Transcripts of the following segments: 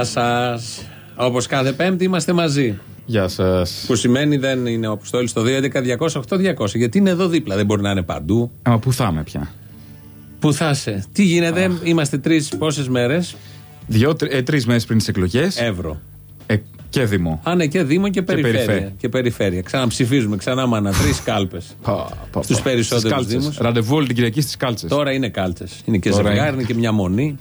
Γεια σας. Όπως κάθε Πέμπτη είμαστε μαζί. Γεια σας. Που σημαίνει δεν είναι ο Αποστόλης στο 2.11.200.8.200. Γιατί είναι εδώ δίπλα, δεν μπορεί να είναι παντού. Μα πού θα είμαι πια. Πού θα είσαι. Τι γίνεται, είμαστε τρεις πόσες μέρες; Ε, Τρεις μέρες πριν τις εκλογές. Εύρω. Ε, και Δήμο. Α, ναι, και Δήμο και περιφέρεια. περιφέρεια. Και περιφέρεια. Ξαναψηφίζουμε, ξανά μάνα. Τρεις κάλπες. Στου περισσότερους Δήμους. Ραντεβού όλη την Κυριακή στις κάλτσες. Τώρα είναι κάλτσες. Είναι και Τώρα ζευγάρι, είναι. είναι και μια μονή.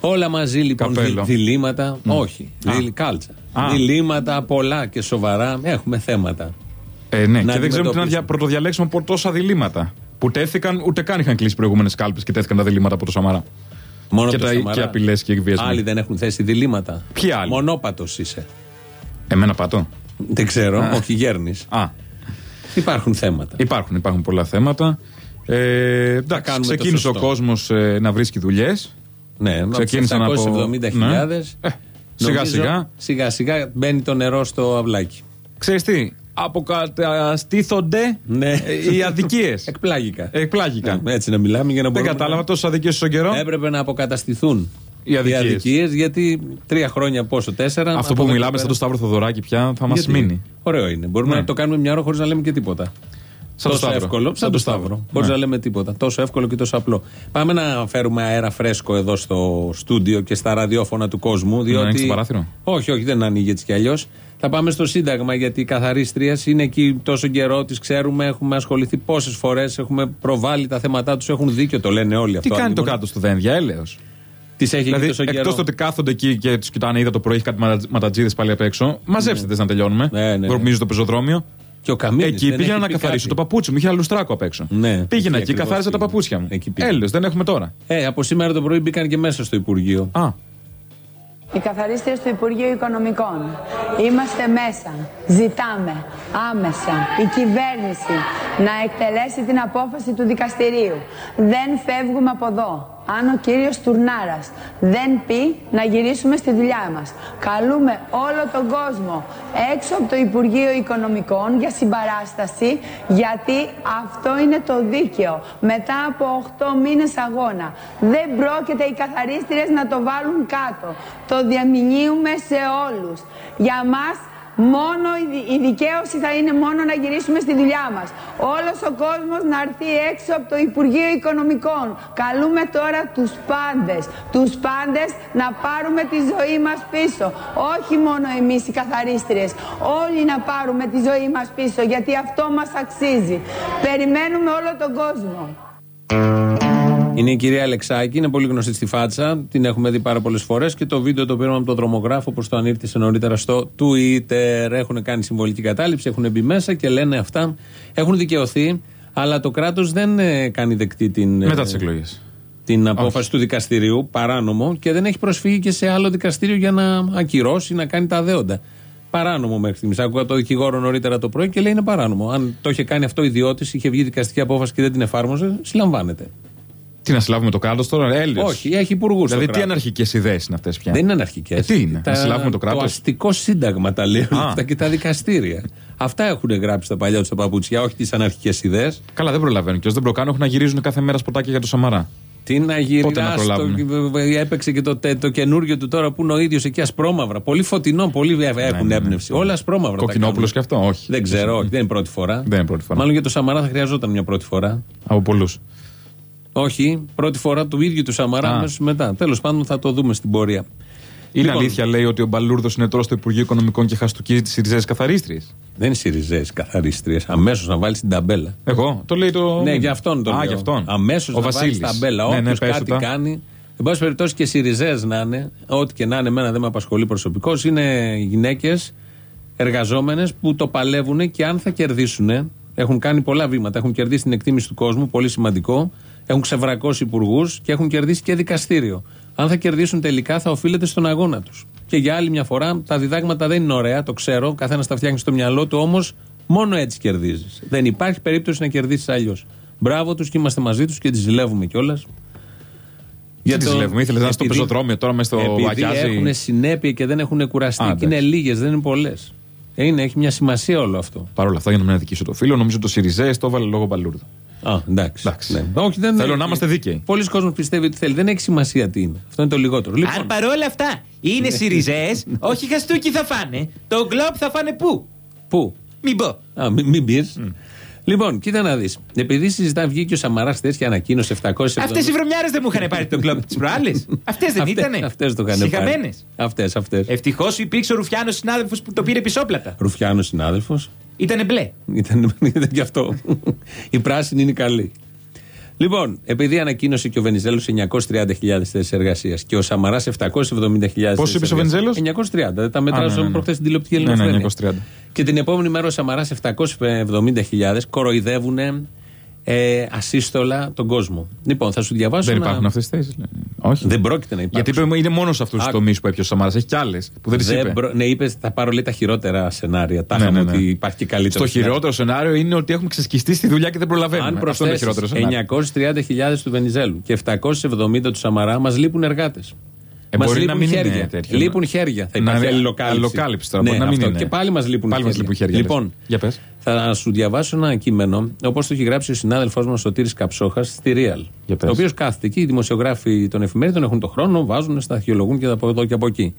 Όλα μαζί λοιπόν Καπέλο. δι- διλήμματα. Όχι. Α. Διλ, κάλτσα. Α. Διλήμματα πολλά και σοβαρά. Έχουμε θέματα. Ε, ναι, Να και δεν ξέρουμε τι να αντιμετωπίσουμε. δια... πρωτοδιαλέξουμε από τόσα διλήμματα. Που τέθηκαν, ούτε καν είχαν κλείσει προηγούμενες κάλπες και τέθηκαν τα διλήμματα από το Σαμαρά. Μόνο Και το τα- Σαμαρά. και απειλές και εκβιασμοί. Άλλοι δεν έχουν θέσει διλήμματα. Ποιοι άλλοι; Μονόπατος είσαι. Εμένα πατώ. Δεν ξέρω, όχι γέρνεις. Α, Υπάρχουν θέματα. υπάρχουν, υπάρχουν πολλά θέματα. Ε, εντάξει, κάνουμε το ξεκίνησε ο σωστό. κόσμος να βρίσκει δουλειές. Ναι, Ξεκίνησαν από- 770.000. Ναι. Ε, σιγά σιγά. Σιγά σιγά μπαίνει το νερό στο αυλάκι. Ξέρεις τι, αποκαταστήθονται Ναι. ε, οι αδικίες. Εκπλάγηκα. Εκπλάγηκαν. Ναι, έτσι να μιλάμε για να Δεν μπορούμε. κατάλαβα τόσες αδικίες στον καιρό. Έπρεπε να αποκαταστηθούν Οι αδικίες. αδικίες, γιατί τρία χρόνια πόσο, τέσσερα. Αυτό από που εδώ και μιλάμε πέρα. σαν το Σταύρο Θοδωράκη πια θα μας Γιατί; μείνει. Ωραίο είναι. Μπορούμε Ναι. να το κάνουμε μια ώρα χωρίς να λέμε και τίποτα. Σαν το τόσο Σταύρο. εύκολο. Σαν το Σταύρο. Χωρί Ναι. να λέμε τίποτα. Τόσο εύκολο και τόσο απλό. Πάμε να φέρουμε αέρα φρέσκο εδώ στο στούντιο και στα ραδιόφωνα του κόσμου. Διότι... ανοίξει το παράθυρο; Όχι, όχι, δεν ανοίγει έτσι κι αλλιώς. Θα πάμε στο Σύνταγμα γιατί η καθαρίστρια είναι εκεί τόσο καιρό, τη ξέρουμε, έχουμε ασχοληθεί πόσες φορές, έχουμε προβάλει τα θέματα τους, έχουν δίκιο, το λένε όλοι Τι αυτό. κάνει το Αντίμονα. κάτω στο δένδια, έλεος. Τη έχει Δηλαδή, τόσο καιρό. εκτό ότι κάθονται εκεί και τους κοιτάνε, είδα το πρωί, έχει κάτι ματα- ματατζίδες πάλι απ' έξω. Μαζέψτε τε να τελειώνουμε. Ναι, ναι, ναι. Νομίζω το πεζοδρόμιο. Και ο Καμίνης Εκεί δεν πήγαινα έχει να πει καθαρίσω κάτι. το παπούτσι μου. Είχε αλουστράκο απ' έξω. Ναι, Πήγαινα εκεί εκεί, ακριβώς καθάρισα τα πήγε. παπούτσια μου. Εκεί πήγε. Έλεος, δεν έχουμε τώρα. Ε, από σήμερα το πρωί μπήκαν και μέσα στο Υπουργείο. Α, Οι καθαρίστρες του Υπουργείου Οικονομικών. Είμαστε μέσα. Ζητάμε άμεσα η κυβέρνηση να εκτελέσει την απόφαση του δικαστηρίου. Δεν φεύγουμε από εδώ. Αν ο κύριος Τουρνάρας δεν πει να γυρίσουμε στη δουλειά μας. Καλούμε όλο τον κόσμο έξω από το Υπουργείο Οικονομικών για συμπαράσταση γιατί αυτό είναι το δίκαιο. Μετά από 8 μήνες αγώνα δεν πρόκειται οι καθαρίστριες να το βάλουν κάτω. Το διαμηνύουμε σε όλους. Για μας μόνο η δι- η δικαίωση θα είναι μόνο να γυρίσουμε στη δουλειά μας. Όλος ο κόσμος να έρθει έξω από το Υπουργείο Οικονομικών. Καλούμε τώρα τους πάντες, τους πάντες να πάρουμε τη ζωή μας πίσω. Όχι μόνο εμείς οι καθαρίστριες, όλοι να πάρουμε τη ζωή μας πίσω γιατί αυτό μας αξίζει. Περιμένουμε όλο τον κόσμο. Είναι η κυρία Αλεξάκη, είναι πολύ γνωστή στη φάτσα. Την έχουμε δει πάρα πολλές φορές και το βίντεο το πήραμε από τον δρομογράφο, όπω το ανήρτησε νωρίτερα στο Twitter. Έχουν κάνει συμβολική κατάληψη, έχουν μπει μέσα και λένε αυτά. Έχουν δικαιωθεί, αλλά το κράτος δεν ε, κάνει δεκτή την, ε, μετά τις εκλογές. την απόφαση του δικαστηρίου, παράνομο, και δεν έχει προσφύγει και σε άλλο δικαστήριο για να ακυρώσει, να κάνει τα δέοντα. Παράνομο μέχρι στιγμής. Άκουγα το δικηγόρο νωρίτερα το πρωί και λέει είναι παράνομο. Αν το είχε κάνει αυτό ιδιώτης, είχε βγει δικαστική απόφαση και δεν την εφάρμοζε, συλλαμβάνεται. Τι να συλλάβουμε το κράτος τώρα, Έλληνες; Όχι, έχει υπουργούς. Δηλαδή, τι αναρχικές ιδέες είναι αυτές πια; Δεν είναι αναρχικές. Ε, τι είναι, να συλλάβουμε το κράτος; Το αστικό σύνταγμα τα λέει Α. αυτά και τα δικαστήρια. Αυτά έχουν γράψει τα παλιά τους τα παπούτσια, όχι τις αναρχικές ιδέες. Καλά, δεν προλαβαίνουν. Και όσοι δεν προκάνουν, έχουν να γυρίζουν κάθε μέρα σποτάκια για το Σαμαρά. Τι να γυρίσει. Πότε να προλάβουνε; Έπαιξε και το, τε- το καινούριο του τώρα που είναι ο ίδιος εκεί ασπρόμαυρα. Πολύ φωτεινό, πολύ έχουν ναι, ναι. έμπνευση. Όλα ασπρόμαυρα. τα Κοκκινόπουλος κάνουν. και αυτό, όχι. Δεν ξέρω, όχι, δεν είναι πρώτη φορά. Δεν είναι πρώτη φορά. Μάλλον για το Σαμαρά θα χρειαζόταν μια πρώτη φορά. Από πολλούς. Όχι, πρώτη φορά του ίδιου του Σαμαρά Α. αμέσως μετά. Τέλος πάντων θα το δούμε στην πορεία. Είναι Λοιπόν. αλήθεια, λέει, ότι ο Μπαλούρδος είναι τώρα στο Υπουργείο Οικονομικών και χαστοκίζει τις Σιριζέ καθαρίστριες. Δεν είναι Σιριζέ καθαρίστριες. Αμέσως να βάλει την ταμπέλα. Εγώ, το λέει το. Ναι, για αυτόν τον Α, λέω. για αυτόν. Αμέσως Ο να βάλει Βασίλης. ταμπέλα. Ναι, Όποιος ναι, πες κάτι του τα. κάνει. Εν πάση περιπτώσει και Σιριζέ να είναι, ό,τι και να είναι, εμένα δεν με απασχολεί προσωπικώς. Είναι γυναίκες εργαζόμενες που το παλεύουν και αν θα κερδίσουν, έχουν κάνει πολλά βήματα, έχουν κερδίσει την εκτίμηση του κόσμου, πολύ σημαντικό. Έχουν ξεβρακώσει υπουργούς και έχουν κερδίσει και δικαστήριο. Αν θα κερδίσουν τελικά, θα οφείλεται στον αγώνα τους. Και για άλλη μια φορά, τα διδάγματα δεν είναι ωραία, το ξέρω. Καθένας τα φτιάχνει στο μυαλό του, όμως μόνο έτσι κερδίζεις. Δεν υπάρχει περίπτωση να κερδίσεις αλλιώς. Μπράβο τους και είμαστε μαζί τους και τις ζηλεύουμε κιόλας. Για τη ζηλεύουμε, ήθελες να είσαι στο επειδή- πεζοδρόμιο τώρα μέσα στο επειδή βαγιάζι; έχουν συνέπεια και δεν έχουν κουραστεί. Α, και είναι εντάξει. λίγες, δεν είναι πολλές. Ε, Είναι, έχει μια σημασία όλο αυτό. Παρ' όλα αυτά, για να μην αδικήσω το φίλο, νομίζω το Σιριζέ το έβαλε λόγω Μπαλούρδου. Α, εντάξει. Εντάξει. Ναι. Όχι, δεν Θέλω έχει- να είμαστε δίκαιοι. Πολλοί κόσμοι πιστεύει ότι θέλει. Δεν έχει σημασία τι είναι. Αυτό είναι το λιγότερο. Λοιπόν, Αν παρόλα αυτά είναι Σιριζές, όχι χαστούκι θα φάνε. Το γκλόπ θα φάνε πού; πού; Μην πω. Α, μην, μην πεις. Λοιπόν, κοίτα να δεις. Επειδή συζητά, βγήκε ο Σαμαράς τέτοια ανακοίνωση 770. Αυτές οι βρωμιάρες δεν μου είχαν πάρει το γκλόπ τη προάλλες. Αυτές δεν ήτανε. Αυτές το είχαν Συχαμένε. Αυτές, αυτές. Ευτυχώς υπήρξε ο Ρουφιάνος συνάδελφος που το πήρε πισόπλατα. Ρουφιάνος συνάδελφος. Ήτανε μπλε. Ήταν, ήταν γι' αυτό. Η πράσινη είναι καλή. Λοιπόν, επειδή ανακοίνωσε και ο Βενιζέλος 930.000 θέσεις εργασίας και ο Σαμαράς 770.000 Πόσο είπε ο Βενιζέλος; 930. Δεν τα μετράω ναι, ναι, ναι. προχθές στην τηλεοπτική Ναι, ναι, ελληνοφρένεια. 930. Και την επόμενη μέρα ο Σαμαράς 770.000 κοροϊδεύουν ε, ασύστολα τον κόσμο. Λοιπόν, θα σου διαβάσω. Δεν ένα- υπάρχουν αυτές τις θέσεις. Όχι. Δεν πρόκειται να υπάρχουν. Γιατί είπε, είναι μόνος σε αυτούς τους Άκου. τομείς που έπιασε ο Σαμάρα. Έχει κι άλλες που δεν τις είπε. προ- Ναι, είπες, θα πάρω λέει τα χειρότερα σενάρια. Τα Ναι, είχαμε ναι, ναι. ότι υπάρχει και καλύτερο. Στο χειρότερο σενάριο είναι ότι έχουμε ξεσκιστεί στη δουλειά και δεν προλαβαίνουμε. Αν Αυτό είναι το χειρότερο προσθέσει σενάριο. 930.000 του Βενιζέλου και 770 του Σαμαρά, μας λείπουν εργάτες. Ε, Μας μπορεί να λείπουν μην είναι χέρια. τέτοιο. Λείπουν χέρια. Θα Να υπάρχει είναι αλληλοκάλυψη. αλληλοκάλυψη τώρα, Ναι, μπορεί να μην αυτό. είναι. Και πάλι μας λείπουν Πάλι μας χέρια. λείπουν χέρια, λες. Λοιπόν, Για πες. θα σου διαβάσω ένα κείμενο, όπως το έχει γράψει ο συνάδελφός μας ο Τύρης Καψόχας στη Real. Για πες. Ο οποίος κάθεται εκεί, οι δημοσιογράφοι των εφημερίδων έχουν το χρόνο, βάζουν, σταθιολογούν και από εδώ και από εκεί.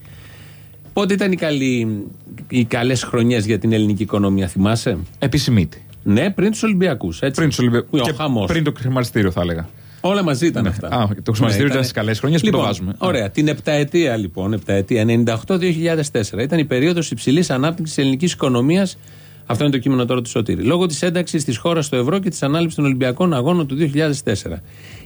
Πότε ήταν οι, καλοί, οι καλές χρονιές για την ελληνική οικονομία, θυμάσαι; Επισημήτη. Ναι, πριν τους Ολυμπιακούς. Πριν τους Ολυμπιακού. Ο χαμός. Πριν το χρηματιστήριο, θα έλεγα. Όλα μαζί ήταν αυτά. Α, το χρηματιστήριο ήταν στις καλές χρονιές που το λοιπόν, βάζουμε. Ωραία. Την επταετία λοιπόν, επταετία 98-2004 ήταν η περίοδος υψηλής ανάπτυξης τη ελληνικής οικονομίας. Αυτό είναι το κείμενο τώρα του Σωτήρη. Λόγω της ένταξης της χώρας στο ευρώ και της ανάληψης των Ολυμπιακών Αγώνων του 2004.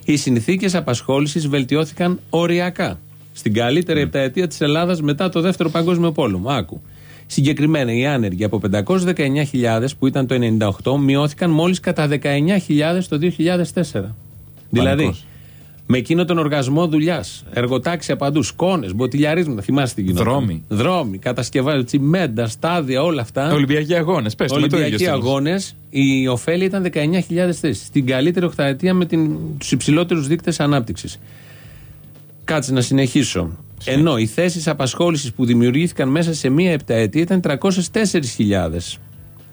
Οι συνθήκες απασχόλησης βελτιώθηκαν οριακά. Στην καλύτερη επταετία της Ελλάδας μετά το δεύτερο Παγκόσμιο Πόλεμο. Άκου. Συγκεκριμένα οι άνεργοι από 519.000 που ήταν το 98 μειώθηκαν μόλις κατά 19.000 το 2004. Δηλαδή, με εκείνο τον οργασμό δουλειάς, εργοτάξια παντού, σκόνες, μποτιλιαρίσματα, θυμάστε τι γινόταν. Δρόμοι. Δρόμοι, κατασκευάζει, τσιμέντα, στάδια, όλα αυτά. Ολυμπιακοί αγώνες. Πες το με το ίδιο Ολυμπιακοί στυλ. αγώνες, η ωφέλη ήταν 19.000 θέσεις. Στην καλύτερη οχταετία με τους υψηλότερους δείκτες ανάπτυξης. Κάτσε να συνεχίσω. Ενώ οι θέσεις απασχόλησης που δημιουργήθηκαν μέσα σε μία επταετία ήταν 304.000.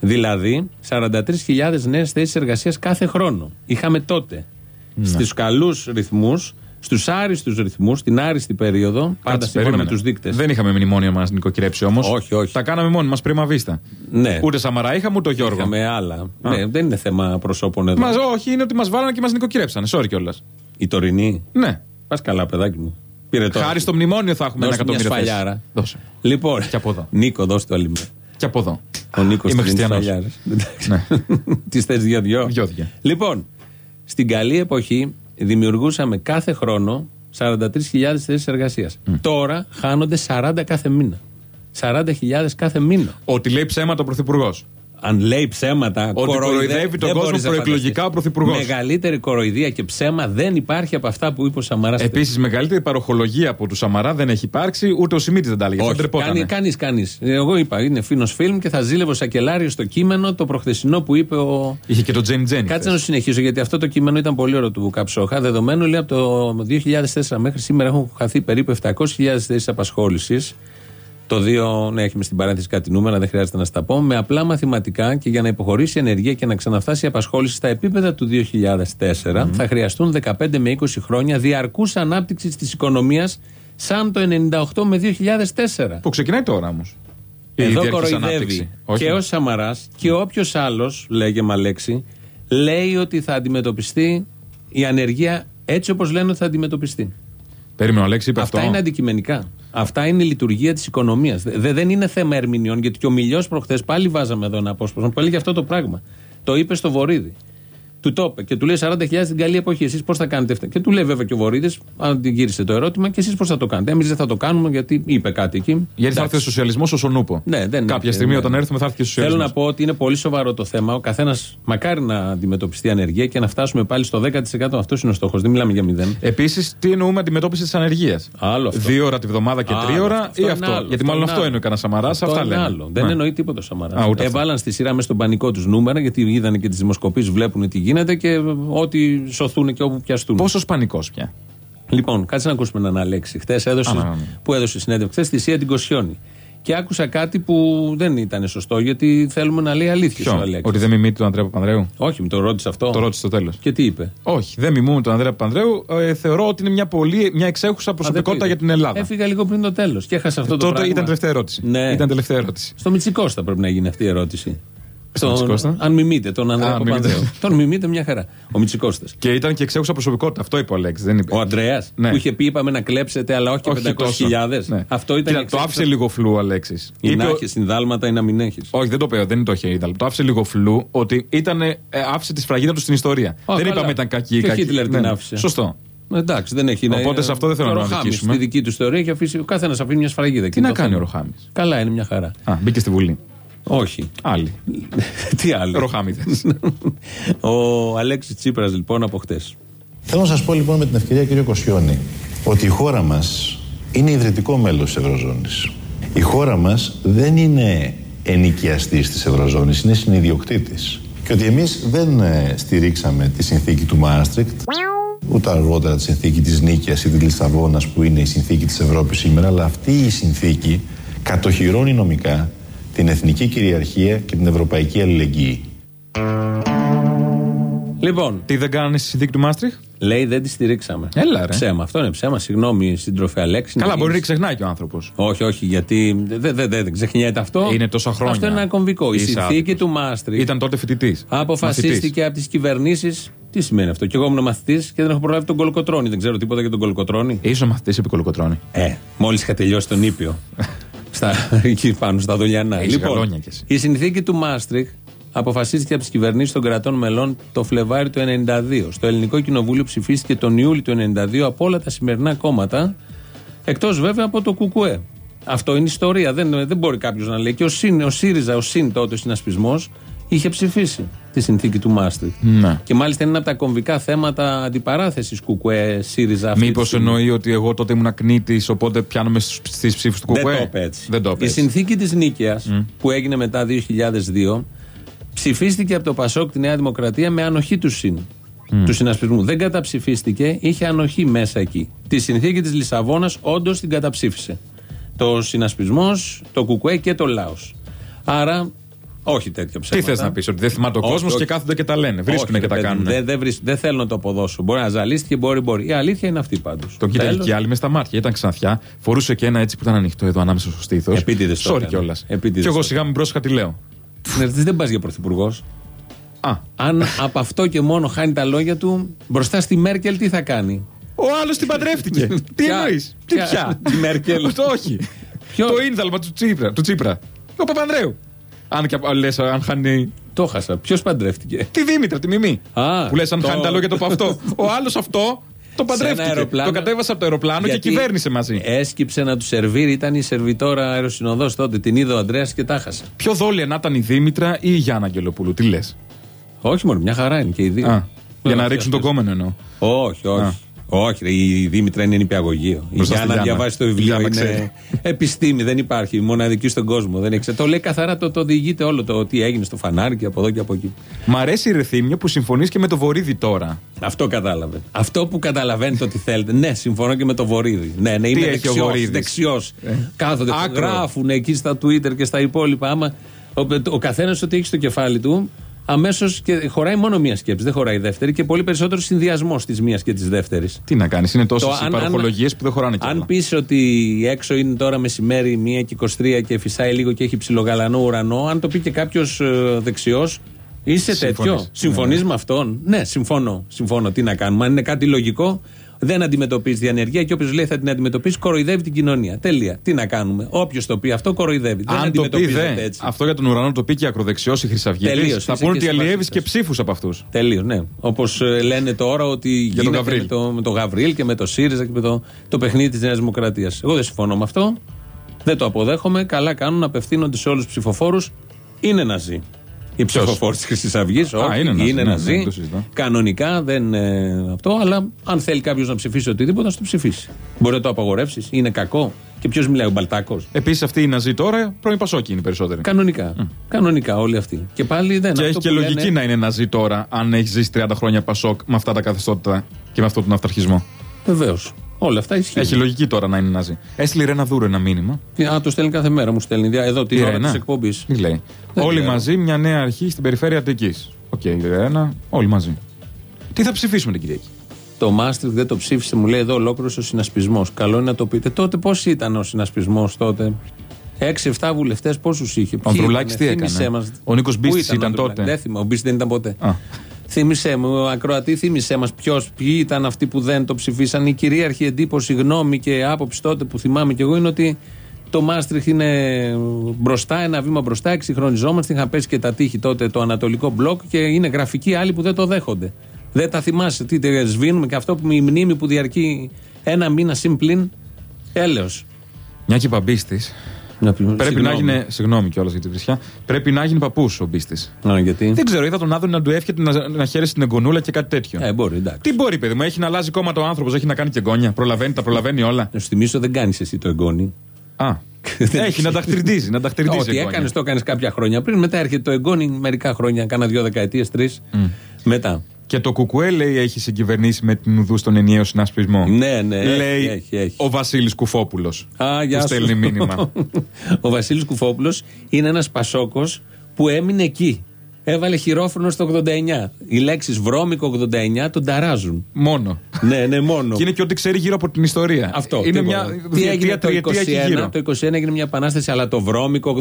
Δηλαδή 43.000 νέες θέσεις εργασίας κάθε χρόνο. Είχαμε τότε. Ναι. Στου καλούς ρυθμούς, στους άριστους ρυθμούς, την άριστη περίοδο, πάντα Κάτσε, σύμφωνα με περίμενε. τους δείκτες. Δεν είχαμε μνημόνια μας νοικοκυρέψει όμως. Όχι, όχι. Τα κάναμε μόνοι μας πριν βίστα. Ναι. Ούτε Σαμαρά είχαμε ούτε ο Γιώργο. Είχαμε άλλα. Ναι, δεν είναι θέμα προσώπων εδώ. Μας, όχι, είναι ότι μας βάλανε και μας νοικοκυρέψανε. Sorry κιόλας. Η τωρινή. Ναι. Πας καλά, παιδάκι μου. Πήρε το. Χάρη στο μνημόνιο θα έχουμε ένα Δώσε μια εκατομμύριο θέσεις. σφαλιάρα. Δώσε. Λοιπόν. Και από εδώ. Νίκο, δώσε το άλλη μέρα. Και από εδώ. Ο Νίκος Είμαι χριστιανός. Ναι. Τις θες δυο-δυο. Δυο-δυο. Λοιπόν, στην καλή εποχή δημιουργούσαμε κάθε χρόνο 43.000 θέσεις εργασίας. Τώρα χάνονται 40 κάθε μήνα. 40.000 κάθε μήνα. Ότι λέει ψέματα ο Πρωθυπουργός. Αν λέει ψέματα, Ότι κοροϊδεύει τον δεν κόσμο μπορείς να προεκλογικά φανταστείς. ο Πρωθυπουργός. Μεγαλύτερη κοροϊδία και ψέμα δεν υπάρχει από αυτά που είπε ο Σαμαράς. Επίσης, μεγαλύτερη παροχολογία από του Σαμαρά δεν έχει υπάρξει, ούτε ο Σιμίτης δεν τα έλεγε. Θα Όχι, ντρεπότανε. κάνει, κανείς, κανείς. Εγώ είπα, είναι φίνο φιλμ και θα ζήλευε ο Σακελάριο στο κείμενο το προχθεσινό που είπε ο. Είχε και το Τζένι Τζένι. Κάτσε χθες. να σου συνεχίσω γιατί αυτό το κείμενο ήταν πολύ ωραίο του Καψόχα. Δεδομένου λέει από το 2004 μέχρι σήμερα έχουν χαθεί περίπου 700.000 θέσεις απασχόλησης. Το 2, ναι, έχουμε στην παρένθεση κάτι νούμερα, δεν χρειάζεται να στα πω. Με απλά μαθηματικά και για να υποχωρήσει η ενεργεία και να ξαναφτάσει η απασχόληση στα επίπεδα του 2004, θα χρειαστούν 15 με 20 χρόνια διαρκούς ανάπτυξης της οικονομίας σαν το 98 με 2004. Που ξεκινάει τώρα όμως; Εδώ κοροϊδεύει και ο Σαμαράς και όποιος άλλος, λέγε Μαλέξη, λέει ότι θα αντιμετωπιστεί η ανεργία έτσι όπως λένε ότι θα αντιμετωπιστεί. Περίμενε, ο Αλέξης είπε Αυτά αυτό. είναι αντικειμενικά. Αυτά είναι η λειτουργία της οικονομίας. δεν είναι θέμα ερμηνεών, γιατί και ο Μιλιός προχθές πάλι βάζαμε εδώ ένα απόσπασμα που έλεγε αυτό το πράγμα. Το είπε στο Βορύδη. Του το είπε και του λέει 40.000 στην καλή εποχή. Εσείς πώς θα κάνετε αυτά; Και του λέει βέβαια και ο Βορύδης, αν την γύρισε το ερώτημα, και εσείς πώς θα το κάνετε; Εμείς δεν θα το κάνουμε γιατί είπε κάτι εκεί. Γιατί θα έρθει ο Εντάξει. σοσιαλισμός ως ο Νούπο. Ναι, δεν Κάποια είναι. στιγμή Ναι. όταν έρθουμε θα έρθει και ο Θέλω σοσιαλισμός. να πω ότι είναι πολύ σοβαρό το θέμα. Ο καθένας μακάρι να αντιμετωπιστεί ανεργία και να φτάσουμε πάλι στο 10%. Αυτός είναι ο στόχος. Δεν μιλάμε για μηδέν. Επίσης, τι εννοούμε αντιμετώπισης της ανεργίας; Άλλο αυτό. Δύο ώρα τη βδομάδα και Άλλο τρία ώρα αυτό ή είναι αυτό; άλλο. Γιατί μάλλον είναι αυτό άλλο. εννοεί κανένα Σαμαράς. Αυτό Αυτά είναι λένε. άλλο. Δεν Ναι. εννοεί τίποτα ο Σαμαράς. Α, ούτε αυτό. Έβαλαν στη σειρά μέσα στον πανικό τους νούμερα γιατί είδαν και τις δημοσκοπήσεις, βλέπουν τι γίνεται και ό,τι σωθούν και όπου πιαστούν. Πόσος πανικός πια; Λοιπόν, κάτσε να ακούσουμε έναν Αλέξη. Χθες έδωσε, Α, ναι, ναι. που έδωσε συνέντευξη χθες στη ΣΥΑ την Κοσιόνη. Και άκουσα κάτι που δεν ήταν σωστό, γιατί θέλουμε να λέει αλήθεια ο Ποιο, Αλέξης. ότι δεν μιμείται τον Ανδρέα Παπανδρέου; Όχι, με το ρώτησε αυτό. Το ρώτησε στο τέλος. Και τι είπε; Όχι, δεν μιμούμε τον Ανδρέα Παπανδρέου. Ε, θεωρώ ότι είναι μια, πολύ, μια εξέχουσα προσωπικότητα Α, για δεν την Ελλάδα. Έφυγα λίγο πριν το τέλος και έχασα αυτό το Τότε πράγμα. ήταν τελευταία ερώτηση. Ναι. Ήταν τελευταία ερώτηση. Στο Μητσικώστα πρέπει να γίνει αυτή η ερώτηση. Στο Μητσικώστα; Αν μιμείτε τον Ανδρέα Α, αν μιμείτε. Παπανδρέου. τον μιμείτε μια χαρά. Ο Μητσικώστα. Και ήταν και εξέχουσα προσωπικότητα. Αυτό είπε ο Αλέξης. Δεν είπε. Ο Αντρέα Ναι. που είχε πει είπαμε να κλέψετε, αλλά όχι και Όχι 500.000. Ναι. Αυτό ήταν. Κοίτα, το άφησε λίγο φλού ο Αλέξης. Ή να έχεις συνδάλματα ή να μην έχεις. Όχι, δεν το είπε, δεν το είχε είδα. Το άφησε λίγο φλού ότι ήταν, ε, άφησε τη σφραγίδα του στην ιστορία. δεν καλά. είπαμε ήταν κακή ή Και ο κακή. Χίτλερ την Ναι, άφησε. Σωστό. Εντάξει, δεν έχει Οπότε σε αυτό δεν θέλω ο να Ροχάμις αδικήσουμε. Στη δική του ιστορία έχει αφήσει. Ο καθένας αφήνει μια σφραγίδα. Τι να κάνει ο Ροχάμι. Καλά, είναι μια χαρά. Α, μπήκε στη Βουλή. Όχι. Άλλη. Τι άλλο. Ροχάμιδες. ο Αλέξης Τσίπρας λοιπόν από χτες. Θέλω να σας πω λοιπόν με την ευκαιρία κύριο Κοσιόνη ότι η χώρα μας είναι ιδρυτικό μέλος της Ευρωζώνης. Η χώρα μας δεν είναι ενοικιαστής της Ευρωζώνης, είναι συνειδιοκτήτης. Και ότι εμείς δεν ε, στηρίξαμε τη συνθήκη του Μάστρικτ, ούτε αργότερα τη συνθήκη της Νίκαιας ή της Λισαβόνας που είναι η συνθήκη της Ευρώπης σήμερα, αλλά αυτή η συνθήκη κατοχυρώνει νομικά την εθνική κυριαρχία και την ευρωπαϊκή αλληλεγγύη. Λοιπόν, Τι δεν κάνανε στη συνθήκη του Μάστριχ; λέει δεν τη στηρίξαμε. Έλα, ρε. Ψέμα. Αυτό είναι ψέμα. Συγγνώμη, συντροφέ Αλέξη. Καλά, Να μπορεί να γίνεις- ξεχνάει και ο άνθρωπος. Όχι, όχι, γιατί δεν δε, δε, δεν ξεχνιέται αυτό. Είναι τόσα χρόνια. Αυτό είναι ένα κομβικό. Η Είσαι συνθήκη άτυχος. του Μάστριχτ Ήταν τότε φοιτητής. αποφασίστηκε από τις κυβερνήσεις. Τι σημαίνει αυτό. Και εγώ ήμουν μαθητής και δεν έχω προλάβει τον Κολοκοτρόνη. Δεν ξέρω τίποτα για τον Κολοκοτρόνη. Είσαι ο μαθητής επί Κολοκοτρώνη. Ε, μόλις είχα τελειώσει τον Ήπιο. στα, εκεί πάνω στα Δολιανά. Έχεις γαλόνια κι εσύ. η συνθήκη του Μάστριχ αποφασίστηκε από τις κυβερνήσεις των κρατών μελών το Φλεβάρι του 1992. Στο Ελληνικό Κοινοβούλιο ψηφίστηκε τον Ιούλιο του 1992 από όλα τα σημερινά κόμματα, εκτός βέβαια από το ΚΚΕ. Αυτό είναι ιστορία. Δεν, δεν μπορεί κάποιος να λέει. Και ο, ΣΥΝ, ο ΣΥΡΙΖΑ, ο ΣΥΝ τότε ο συνασπισμός, είχε ψηφίσει τη συνθήκη του Μάστριχ. Ναι. Και μάλιστα είναι ένα από τα κομβικά θέματα αντιπαράθεσης ΚΚΕ ΣΥΡΙΖΑ. αυτή τη Μήπως στιγμή. εννοεί ότι εγώ τότε ήμουν ακνήτης, οπότε πιάνομαι στις ψήφους του Δεν Κουκουέ. το είπε έτσι. Δεν το είπε Η έτσι. συνθήκη της Νίκαιας που έγινε μετά 2002 ψηφίστηκε από το Πασόκ τη Νέα Δημοκρατία με ανοχή του ΣΥΝ. Του συνασπισμού. Δεν καταψηφίστηκε, είχε ανοχή μέσα εκεί. Τη συνθήκη της Λισαβόνας όντως την καταψήφισε. Το συνασπισμός, το Κουκουέ και το Λάος. Άρα, όχι τέτοια Τι ψέματα. θες να πεις, ότι δεν θυμάται ο Όχι, κόσμος όχι. και κάθονται και τα λένε. Βρίσκουν Όχι, και ρε τα παιδί μου, κάνουν. Δεν, δεν, βρίσκ- δεν θέλω να το αποδώσω. Μπορεί να ζαλίστηκε, μπορεί, μπορεί. Η αλήθεια είναι αυτή πάντως. Τον κοίταγε και άλλοι μες στα μάτια. Ήταν ξανθιά. Φορούσε και ένα έτσι που ήταν ανοιχτό εδώ ανάμεσα στο στήθος. Επίτηδες το Sorry έκανε. κιόλας. Επίτηδες Και εγώ το σιγά μην πρόσεχα τι λέω. δεν πας για πρωθυπουργός. Α, Αν από αυτό και μόνο χάνει τα λόγια του, μπροστά στη Μέρκελ τι θα κάνει; ο άλλος την παντρεύτηκε. τι Ποια; εννοείς; Τι Ποια; πια; Τη Μέρκελ. Αυτό όχι. Ποιο; Το ίνδαλμα του Τσίπρα. Του Τσίπρα. Ο Παπανδρέου. Αν, και, λες, αν χάνει. Το χάσα. Ποιος παντρεύτηκε; Τη Δήμητρα, τη Μιμή. Α, που λες, αν το- χάνει τα λόγια του από αυτό. Ο άλλος αυτό το παντρεύτηκε. αεροπλάνο. Το κατέβασε από το αεροπλάνο Γιατί και κυβέρνησε μαζί. Έσκυψε να του σερβίρει, ήταν η σερβιτόρα αεροσυνοδός τότε. Την είδε ο Αντρέα και τα χάσε. Πιο δόλια να ήταν η Δήμητρα ή η Γιάννα Αγγελοπούλου. Τι λες; Όχι μόνο, μια χαρά είναι και οι δύο. Για να Βέβαια, ρίξουν τον αυτές. κόμενο εννοώ. Όχι, όχι. Α. Όχι, ρε, η Δήμητρα είναι νηπιαγωγείο. Η Μπροστά στη Γιάννα Γιάννα. διαβάζει το Η βιβλίο. Γιάννα Είναι ξέρει. επιστήμη, δεν υπάρχει. Μοναδική στον κόσμο. Δεν έχει. Το λέει καθαρά, το, το διηγείται όλο το τι έγινε στο φανάρι και από εδώ και από εκεί. Μ' αρέσει η Ρεθύμια που συμφωνείς και με το Βορύδι τώρα. Αυτό κατάλαβε. Αυτό που καταλαβαίνετε ότι θέλετε. Ναι, συμφωνώ και με το Βορύδι. Ναι, ναι, είμαι έχει ο δεξιός, Βορύδης; δεξιός. Κάθονται, Άκρο. γράφουν εκεί στα Twitter και στα υπόλοιπα. Άμα ο, ο καθένας ό,τι έχει στο κεφάλι του, αμέσως και χωράει μόνο μία σκέψη. Δεν χωράει δεύτερη και πολύ περισσότερο συνδυασμός της μίας και της δεύτερης. Τι να κάνεις, είναι τόσες Το οι αν- παροχολογίες που δεν χωράνε κιόλα. Αν πεις ότι έξω είναι τώρα μεσημέρι 1 και 23 και φυσάει λίγο και έχει ψιλογαλανό ουρανό, αν το πει και κάποιος δεξιός, είσαι Συμφωνείς. τέτοιο. Συμφωνεί Ναι, με αυτόν; Ναι, συμφωνώ. Συμφωνώ. Τι να κάνουμε. Αν είναι κάτι λογικό, δεν αντιμετωπίζει την ανεργία και όποιος λέει θα την αντιμετωπίσει, κοροϊδεύει την κοινωνία. Τέλεια. Τι να κάνουμε; Όποιος το πει αυτό, κοροϊδεύει. δεν Αν το πει αντιμετωπίζεται δε, έτσι. αυτό για τον ουρανό το πει και ακροδεξιό η Χρυσαυγήτη. Τελείως, Θα είσαι πούνε και ότι αλλιεύεις σπασίστας. και ψήφους από αυτούς. Τελείω, ναι. Όπως λένε τώρα ότι γίνεται τον Γαβρίλ. με το, με το Γαβρίλ και με το ΣΥΡΙΖΑ και με το, το παιχνίδι της Νέας Δημοκρατίας. Εγώ δεν συμφωνώ με αυτό. Δεν το αποδέχομαι. Καλά κάνουν να απευθύνονται σε όλους τους ψηφοφόρους. Είναι ναζί. Οι ψηφοφόροι της Χρυσής Αυγής, όχι, είναι ναζί, ναι, ναζί. ναι, το συζητώ. Κανονικά δεν ε, αυτό, αλλά αν θέλει κάποιος να ψηφίσει οτιδήποτε, να το ψηφίσει. Μπορεί να το απαγορεύσεις, είναι κακό. Και ποιος μιλάει, ο Μπαλτάκος; Επίσης αυτοί οι Ναζί τώρα πρώην Πασόκοι είναι οι περισσότεροι. Κανονικά. Κανονικά όλοι αυτοί. Και πάλι δεν Και αυτό έχει και που λογική λένε- να είναι Ναζί τώρα, αν έχεις ζήσει 30 χρόνια Πασόκ με αυτά τα καθεστώτα και με αυτόν τον αυταρχισμό; Βεβαίως. Όλα αυτά ισχύουν. Έχει λογική τώρα να είναι Ναζί. Έστειλε η Ρένα Δούρο ένα μήνυμα. Α, το στέλνει κάθε μέρα, μου στέλνει. δια- Εδώ την Η ώρα Ρένα. της εκπομπής. Τι λέει. Δεν όλοι ξέρω. μαζί μια νέα αρχή στην περιφέρεια Αττικής. Οκ, η Ρένα, όλοι μαζί. Τι θα ψηφίσουμε την Κυριακή; Το Μάαστριχτ δεν το ψήφισε, μου λέει εδώ ολόκληρος ο συνασπισμός. Καλό είναι να το πείτε. Τότε πώς ήταν ο συνασπισμός τότε; 6-7 βουλευτές πόσους είχε; Ο Ποιοι Ανδρουλάκης ήτανε; τι έκανε; Θύμισέ μας. Ο Νίκος Πού Μπίστης ο ήταν Ανδρουλάκης; τότε; Δεν θυμάμαι, ο Μπίστης δεν ήταν ποτέ. Α. Θύμησέ μου, ο ακροατή, θύμισέ μας ποιος, ποιοι ήταν αυτοί που δεν το ψηφίσαν. Η κυρίαρχη εντύπωση, γνώμη και άποψη τότε που θυμάμαι κι εγώ είναι ότι το Μάστριχ είναι μπροστά, ένα βήμα μπροστά, εξυγχρονιζόμαστε. Είχαν πέσει και τα τείχη τότε το Ανατολικό Μπλοκ και είναι γραφικοί άλλοι που δεν το δέχονται. Δεν τα θυμάσαι. Τι τε- σβήνουμε και αυτό που η μνήμη που διαρκεί ένα μήνα συν πλην. Έλεος. Μια και παμπίστη. Να πει- Πρέπει συγγνώμη. να γίνει. Συγγνώμη κιόλας για τη βρισιά. Πρέπει να γίνει παππούς ο Μπίστης. Α, γιατί; Δεν ξέρω, είδα τον Άδωνη να του εύχεται να, να χαίρεσαι την εγγονούλα και κάτι τέτοιο. Ε, μπορεί, εντάξει. Τι μπορεί, παιδί μου, έχει να αλλάζει κόμμα το άνθρωπος, έχει να κάνει και εγγόνια. Προλαβαίνει, τα προλαβαίνει όλα. Να σου θυμίσω, δεν κάνεις εσύ το εγγόνι. Α. έχει να τα χτριντίζει, να τα χτριντίζει. Ό,τι εγγόνια. έκανες, το έκανες κάποια χρόνια πριν. Μετά έρχεται το εγγόνι μερικά χρόνια, κάνα δύο δεκαετίες, τρεις. Μετά. Και το Κουκουέ λέει έχει συγκυβερνήσει με την Ουδού στον ενιαίο συνασπισμό. Ναι, ναι, έχει, Λέει έχει, έχει. ο Βασίλης Κουφόπουλος. Α, γεια Που σου. στέλνει μήνυμα. Ο Βασίλης Κουφόπουλος είναι ένας Πασόκος που έμεινε εκεί. Έβαλε χειρόφρονο στο 89. Οι λέξεις βρώμικο 89 τον ταράζουν. Μόνο. ναι, ναι, μόνο. Και είναι και ό,τι ξέρει γύρω από την ιστορία. Αυτό. Είναι τίποτα. μια Τι έγινε διετία, το τριετία εκεί 21, γύρω. το 21 έγινε μια επανάσταση, αλλά το βρώμικο 89.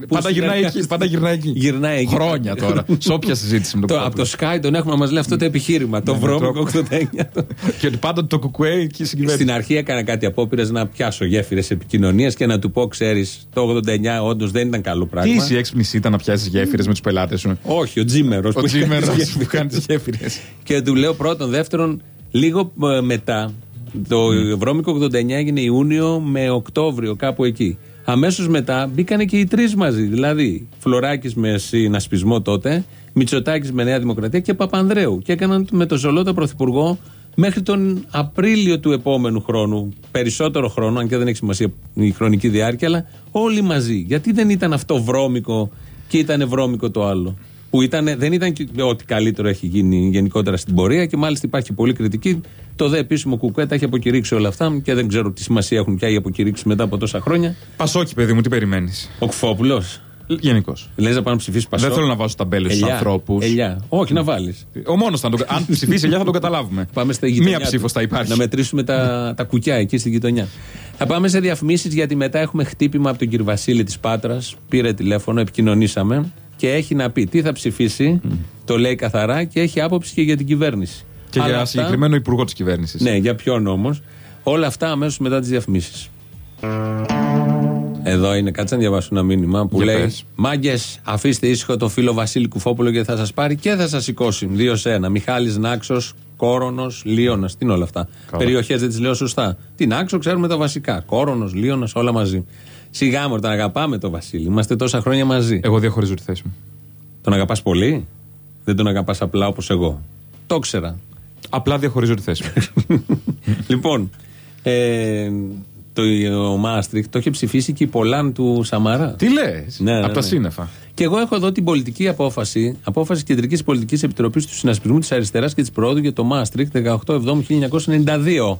που Πάντα γυρνάει συνεργάστηκε- εκεί. Πάντα γυρνάει εκεί. Γυρνάει εκεί. Χρόνια τώρα. Σε όποια συζήτηση με τον Το, από Κουφόπουλο. το Sky τον έχουμε να μας λέει αυτό το επιχείρημα. Το Ναι, βρώμικο με 89. Και πάντα το Κουκουέ εκεί συγκυβέρνησε. Στην αρχή έκανα κάτι απόπειρες να πιάσω γέφυρες επικοινωνίας και να του πω, ξέρεις, το 89 όντως δεν ήταν καλό Τι πράγμα. είσαι έξυπνη ήταν να πιάσεις γέφυρες με τους πελάτες σου. Όχι, ο Τζίμερος. Ο Τζίμερος που κάνει τις γέφυρες. Και του λέω πρώτον, δεύτερον, λίγο ε, μετά, το βρώμικο 89 έγινε Ιούνιο με Οκτώβριο, κάπου εκεί. Αμέσως μετά μπήκανε και οι τρεις μαζί. Δηλαδή, Φλωράκης με συνασπισμό τότε, Μητσοτάκης με Νέα Δημοκρατία και Παπανδρέου. Και έκαναν με το Ζολότα Πρωθυπουργό μέχρι τον Απρίλιο του επόμενου χρόνου. Περισσότερο χρόνο, αν και δεν έχει σημασία η χρονική διάρκεια, αλλά όλοι μαζί. Γιατί δεν ήταν αυτό βρώμικο και ήταν βρώμικο το άλλο. Που ήταν, δεν ήταν και ό,τι καλύτερο έχει γίνει γενικότερα στην πορεία και μάλιστα υπάρχει πολλή κριτική. Το δε επίσημο κουκουέ τα έχει αποκηρύξει όλα αυτά και δεν ξέρω τι σημασία έχουν πια οι αποκηρύξεις μετά από τόσα χρόνια. Πασόκι, παιδί μου, τι περιμένεις; Ο Κουφόπουλο. Γενικώς. Λες να πάνε να ψηφίσει Πασόκ. Δεν θέλω να βάζω ταμπέλες στους Ελιά, ανθρώπους. Ελιά. Όχι, να βάλεις. Ο μόνος θα τον. Αν ψηφίσει ελιά θα τον καταλάβουμε. Πάμε στα γειτονιά. Μία του. ψήφος θα υπάρχει. Να μετρήσουμε τα, τα κουκιά εκεί στην γειτονιά. Θα πάμε σε διαφημίσεις γιατί μετά έχουμε χτύπημα από τον κύριο Βασίλη της Πάτρας. Πήρε τηλέφωνο, επικοινωνήσαμε και έχει να πει τι θα ψηφίσει. Το λέει καθαρά και έχει άποψη και για την κυβέρνηση. Και Αλλά για αυτά- συγκεκριμένο υπουργό της κυβέρνησης. Ναι, για ποιον όμως. Όλα αυτά αμέσως μετά τις διαφημίσεις. Εδώ είναι, κάτσε να διαβάσω ένα μήνυμα που Για λέει: πες. Μάγκες, αφήστε ήσυχο το φίλο Βασίλη Κουφόπουλο γιατί θα σας πάρει και θα σας σηκώσει. Δύο σε ένα. Μιχάλης Νάξος, Κόρονος, Λίωνας. Τι είναι όλα αυτά. Περιοχές δεν τις λέω σωστά. Την Άξο ξέρουμε τα βασικά. Κόρονος, Λίωνας, όλα μαζί. Σιγά μου, τον αγαπάμε το Βασίλη. Είμαστε τόσα χρόνια μαζί. Εγώ διαχωρίζω τη θέση μου. Τον αγαπάς πολύ; Δεν τον αγαπάς απλά όπως εγώ. Το ήξερα. Απλά διαχωρίζω τη θέση μου. λοιπόν, ε, το, ο Μάστριχ το είχε ψηφίσει και η Πολάν του Σαμαρά. Τι λες, Ναι, ναι, από τα ναι. σύννεφα. Και εγώ έχω εδώ την πολιτική απόφαση, απόφαση Κεντρικής Πολιτικής Επιτροπής του Συνασπισμού της Αριστεράς και της Προόδου για το Μάστριχ 18-1992.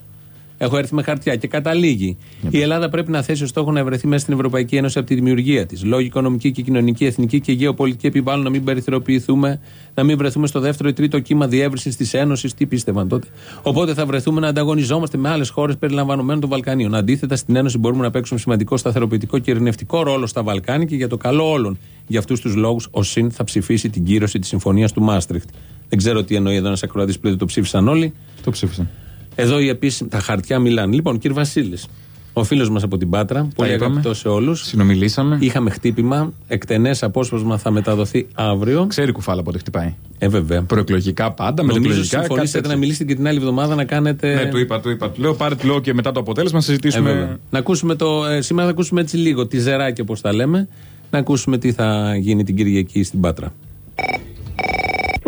Έχω έρθει με χαρτιά και καταλήγει. Η Ελλάδα πρέπει να θέσει ως στόχος να ευρεθεί μέσα στην Ευρωπαϊκή Ένωση από τη δημιουργία της. Λόγοι οικονομική και κοινωνική, εθνική και γεωπολιτική επιβάλλουν να μην περιθωριοποιηθούμε, να μην βρεθούμε στο δεύτερο ή τρίτο κύμα διεύρυνσης της Ένωσης. Τι πίστευαν τότε; Οπότε θα βρεθούμε να ανταγωνιζόμαστε με άλλες χώρες περιλαμβανομένων των Βαλκανίων. Αντίθετα, στην Ένωση μπορούμε να παίξουμε σημαντικό σταθεροποιητικό και ειρηνευτικό ρόλο στα Βαλκάνια και για το καλό όλων. Για αυτούς τους λόγους, ο ΣΥΝ θα ψηφίσει την κύρωση της συμφωνίας του Μάστριχτ. Δεν ξέρω τι εννοεί εδώ ένας ακροατής που λέει ότι το ψήφισαν όλοι. Το ψήφισα. Εδώ οι επίσημοι, τα χαρτιά μιλάνε. Λοιπόν, κύριε Βασίλης, ο φίλος μας από την Πάτρα, πολύ είπαμε. αγαπητός σε όλους. Συνομιλήσαμε. Είχαμε χτύπημα, εκτενές απόσπασμα θα μεταδοθεί αύριο. Ξέρει κουφάλα πότε χτυπάει. Ε, βέβαια. Προεκλογικά πάντα, Νομίζω μετεκλογικά. κάτι συμφωνήσατε τέτοιο. να μιλήσετε και την άλλη εβδομάδα να κάνετε. Ναι, του είπα, του είπα. Του λέω πάρε τηλό και μετά το αποτέλεσμα να Ε, βέβαια. συζητήσουμε. να ακούσουμε το, ε, σήμερα θα ακούσουμε έτσι λίγο, τη ζεράκι όπως τα λέμε, να ακούσουμε τι θα γίνει την Κυριακή στην Πάτρα.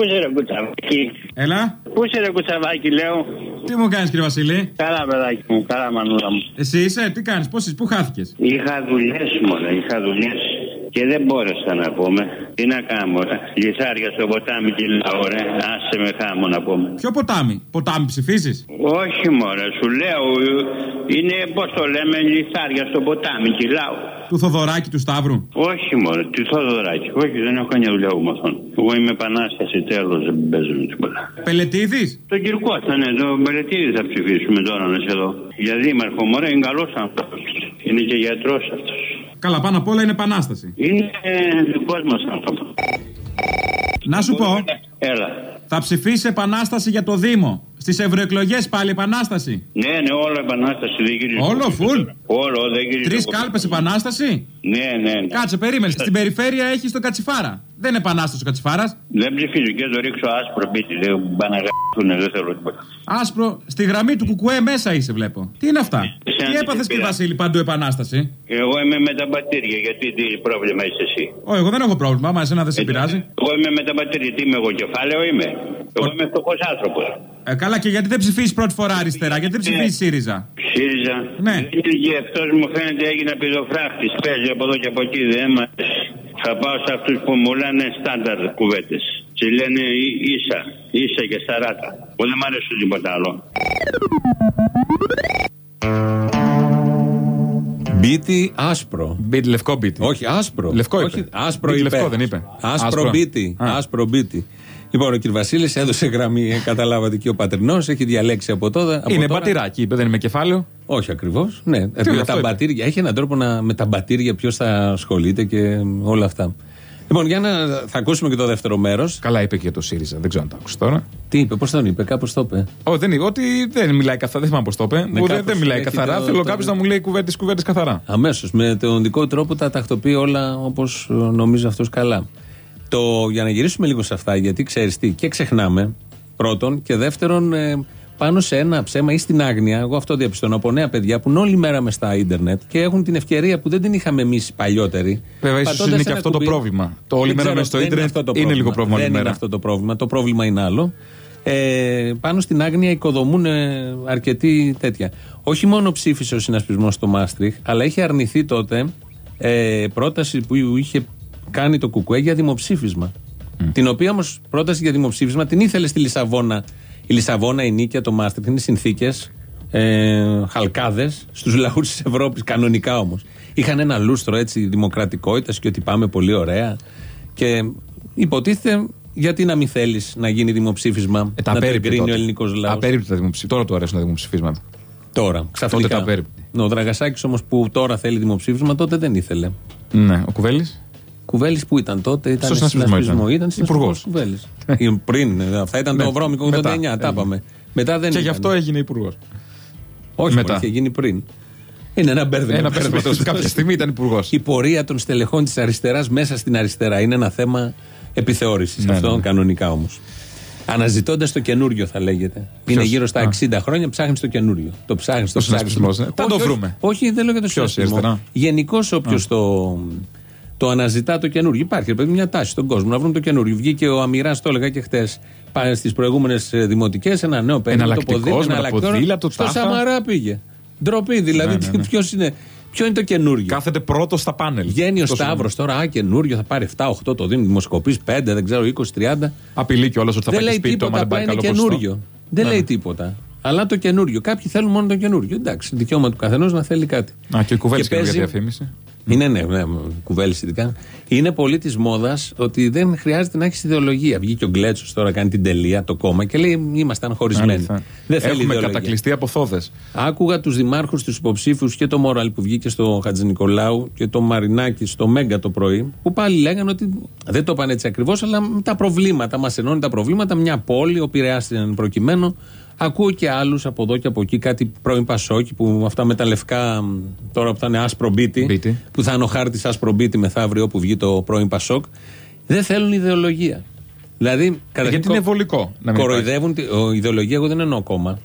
Πού είσαι ρε κουτσαβάκι. Έλα, Πού είσαι ρε κουτσαβάκι, λέω; τι μου κάνεις κύριε Βασίλη; Καλά, παιδάκι μου, καλά, μανούλα μου. Εσύ είσαι, τι κάνεις, πώς πού χάθηκες; Είχα δουλειές μόνο, είχα δουλειές. Και δεν μπόρεσα να πούμε. Τι να κάνω, ρε. Λιθάρια στο ποτάμι κυλάω, ρε. Άσε με χάμω να πούμε. Ποιο ποτάμι, ποτάμι ψηφίζεις; Όχι, μωρέ, σου λέω. Είναι, πώς το λέμε, λιθάρια στο ποτάμι κυλάω. Του Θοδωράκη του Σταύρου; Όχι, μωρέ, τι Θοδωράκι. Όχι, δεν έχω καμιά δουλειά εγώ με αυτόν. Εγώ είμαι επανάσταση, τέλος, δεν παίζω με τίποτα. Πελετίδη. Τον Κυρκό θα είναι, το Μπελετίδη θα ψηφίσουμε τώρα να είσαι εδώ. Για δήμαρχο, μωρέ, είναι καλός άνθρωπος. Είναι και γιατρός αυτός. Καλά, πάνω απ' όλα είναι επανάσταση. Είναι δικό μα άνθρωπο. Να σου πω, Έλα. θα ψηφίσει επανάσταση για το Δήμο. Στις ευρωεκλογές πάλι επανάσταση. Ναι, ναι, όλο επανάσταση δεν γυρίζει. Όλο, φουλ. Όλο δεν γυρίζει. Τρεις κάλπες επανάσταση; Ναι, ναι, ναι. Κάτσε, περίμενε. Στην περιφέρεια έχει τον Κατσιφάρα. Δεν είναι επανάσταση ο Κατσιφάρας. Δεν ψηφίζω και το ρίξω άσπρο πίτι. Δεν πάνε να γαμπτούν, δεν θέλω τίποτα. Άσπρο, στη γραμμή του κουκουέ μέσα είσαι, βλέπω. Τι είναι αυτά; Σαν Τι έπαθες την και πήρα. Βασίλη παντού επανάσταση; Εγώ είμαι με τα μπατήρια, γιατί τι πρόβλημα είσαι εσύ; Ω, εγώ δεν έχω πρόβλημα, άμα εσένα δεν σε πειράζει. Εγώ είμαι με τα μπατήρια, τι είμαι εγώ, κεφάλαιο είμαι. Εγώ είμαι φτωχός άνθρωπος. Ε, καλά, και γιατί δεν ψηφίζεις πρώτη φορά αριστερά, γιατί δεν ψηφίζεις ΣΥΡΙΖΑ; ΣΥΡΙΖΑ. Ναι. Και αυτός μου φαίνεται έγινε πηδοφράχτης. Παίζει από εδώ και από εκεί, δεν μ' αρέσει. Θα πάω σε αυτούς που μου λένε στάνταρ κουβέντες. Τις λένε ί- ίσα, ίσα και σταράτα. Εγώ δεν μ' αρέσουν τίποτα άλλο. Μπίτι άσπρο. Μπίτι, λευκό μπίτι. Όχι, άσπρο. Λευκό είπε. Όχι, άσπρο Μπίτι είπε. λευκό δεν είπε. Άσπρο, Άσπρο. μπίτι. Α. Άσπρο μπίτι. Λοιπόν, ο κ. Βασίλης έδωσε γραμμή, ε, καταλάβατε και ο πατρινός, έχει διαλέξει από τότε. από Είναι τώρα- μπατηράκι, είπε, δεν είναι κεφάλαιο; Όχι ακριβώς. Ναι, Ε, αυτό με τα είπε. μπατήρια. Έχει έναν τρόπο να, με τα μπατήρια ποιος θα ασχολείται και όλα αυτά. Λοιπόν, για να θα ακούσουμε και το δεύτερο μέρος. Καλά είπε και για το ΣΥΡΙΖΑ, δεν ξέρω αν το άκουσες τώρα. Τι είπε, πώς τον είπε, κάπως το είπε. Ω, δεν είπε, ότι δεν μιλάει καθαρά, δεν θυμάμαι πώς το είπε. Μου δεν- κάπως δεν μιλάει έχει καθαρά. το- Θέλω το- κάποιος να μου λέει κουβέντες κουβέντες καθαρά. Αμέσως. Με τον δικό τρόπο τα τακτοποιεί όλα όπως νομίζει αυτός καλά. Το, για να γυρίσουμε λίγο σε αυτά, γιατί ξέρεις τι, και ξεχνάμε πρώτον, και δεύτερον, ε, πάνω σε ένα ψέμα ή στην άγνοια, εγώ αυτό διαπιστώνω από νέα παιδιά που είναι όλη μέρα μες στα ίντερνετ και έχουν την ευκαιρία που δεν την είχαμε εμείς παλιότεροι. Βέβαια, ίσως πατώντας είναι και ένα αυτό το κουμπί. πρόβλημα. Το όλη Δεν μέρα ξέρω, μέσα στο δεν ίντερνετ αυτό το είναι λίγο πρόβλημα όλη Δεν είναι μέρα. αυτό το πρόβλημα. Το πρόβλημα είναι άλλο. Ε, πάνω στην άγνοια οικοδομούν ε, αρκετοί τέτοια. Όχι μόνο ψήφισε ο συνασπισμός στο Μάστριχ, αλλά είχε αρνηθεί τότε ε, πρόταση που είχε κάνει το Κουκουέ για δημοψήφισμα. Την οποία όμως πρόταση για δημοψήφισμα την ήθελε στη Λισαβόνα. Η Λισαβόνα, η Νίκαια, το Μάστριχ είναι συνθήκες, ε, χαλκάδες στους λαούς της Ευρώπης, κανονικά όμως. Είχαν ένα λούστρο έτσι δημοκρατικότητας και ότι πάμε πολύ ωραία. Και υποτίθεται γιατί να μην θέλεις να γίνει δημοψήφισμα, Ε, τα να το απέριπτε εγκρίνει ο τότε. ελληνικό λαός. Απέριπτε τα δημοψηφίσματα. Τώρα του αρέσουν τα δημοψηφίσματα. Τώρα, ξαφνικά. τα απέριπτε. Ο Δραγασάκης όμως που τώρα θέλει δημοψήφισμα, τότε δεν ήθελε. Ναι, ο Κουβέλης. Κουβέλης που ήταν τότε, ήταν Στο συνασπισμό ήταν. ήταν Υπουργός. Κουβέλης. Ε, Πριν, ε, αυτά ήταν Ναι, το βρώμικο 89, μετά τα έγινε. είπαμε. Μετά δεν Και γι' ήταν. αυτό έγινε υπουργός. Όχι, μετά. μετά. είχε γίνει πριν. Είναι ένα μπέρδεμα. Ένα πέρασμα. Κάποια στιγμή ήταν υπουργός. Η πορεία των στελεχών της αριστεράς μέσα στην αριστερά είναι ένα θέμα επιθεώρησης. Ναι, αυτό ναι, ναι. κανονικά όμως. Αναζητώντας το καινούριο, θα λέγεται. Είναι γύρω στα Α. 60 χρόνια, ψάχνεις το καινούριο. Το ψάχνεις, το Ο ψάχνεις. συνασπισμός, ναι. Θα το Όχι, βρούμε; Όχι, δεν λέω για το Ποιος, η συνασπισμό. αριστερά; Γενικώς όποιος το, το αναζητά το καινούριο. Υπάρχει ρε παιδί, μια τάση στον κόσμο να βρουν το καινούριο. Βγήκε ο Αμυρά, το έλεγα και χτες, στις προηγούμενες δημοτικές, ένα νέο παιδί. Εναλλακτικός, με τα ποδήλατο, Στο τάχα. Σαμαρά πήγε. Ντροπή δηλαδή. Ναι, ναι, ναι. Ποιος είναι, ποιο είναι το καινούριο. Κάθεται πρώτος στα πάνελ. Βγαίνει ο Στο Σταύρος τώρα, α, καινούριο, θα πάρει 7-8, το δίνει δημοσκοπή, 5, δεν ξέρω, 20-30. Απειλεί κιόλας ότι θα δεν πάει λέει σπίτι του άμα τίποτα, δεν απλά πάει είναι καλό καινούριο. ποσοστό. Δεν Ναι, λέει ναι. τίποτα. Αλλά το καινούριο. Κάποιοι θέλουν μόνο το καινούριο. Εντάξει, δικαίωμα του καθενός να θέλει κάτι. Α, και ο Κουβέλη Και και για παίζει- διαφήμιση. Είναι, ναι, ναι, κουβέλη ειδικά. Είναι πολύ της μόδας ότι δεν χρειάζεται να έχεις ιδεολογία. Βγήκε ο Γκλέτσος τώρα, κάνει την τελεία, το κόμμα και λέει: Ήμασταν χωρισμένοι. Αλήθεια. Δεν θέλει Έχουμε ιδεολογία. κατακλειστεί από θόδες. Άκουγα τους δημάρχους, τους υποψήφιους και το Μόραλ που βγήκε στο Χατζη Νικολάου και το Μαρινάκι στο Μέγκα το πρωί, που πάλι λέγανε ότι δεν το είπαν έτσι ακριβώς, αλλά με τα προβλήματα. Μας ενώνει τα προβλήματα. Μια πόλη, ο Πειραιάς εν προκειμένου. Ακούω και άλλους από εδώ και από εκεί, κάτι πρώην Πασόκι που αυτά με τα λευκά, μ, τώρα που θα είναι άσπρο μπίτι, Μπίτι. που θα είναι ο χάρτης άσπρο μπίτι μεθαύριο που βγει το πρώην Πασόκ, δεν θέλουν ιδεολογία. Δηλαδή, καταρχήν Γιατί είναι βολικό να μην κοροϊδεύουν. τη- ο, ιδεολογία, εγώ δεν εννοώ κόμμα.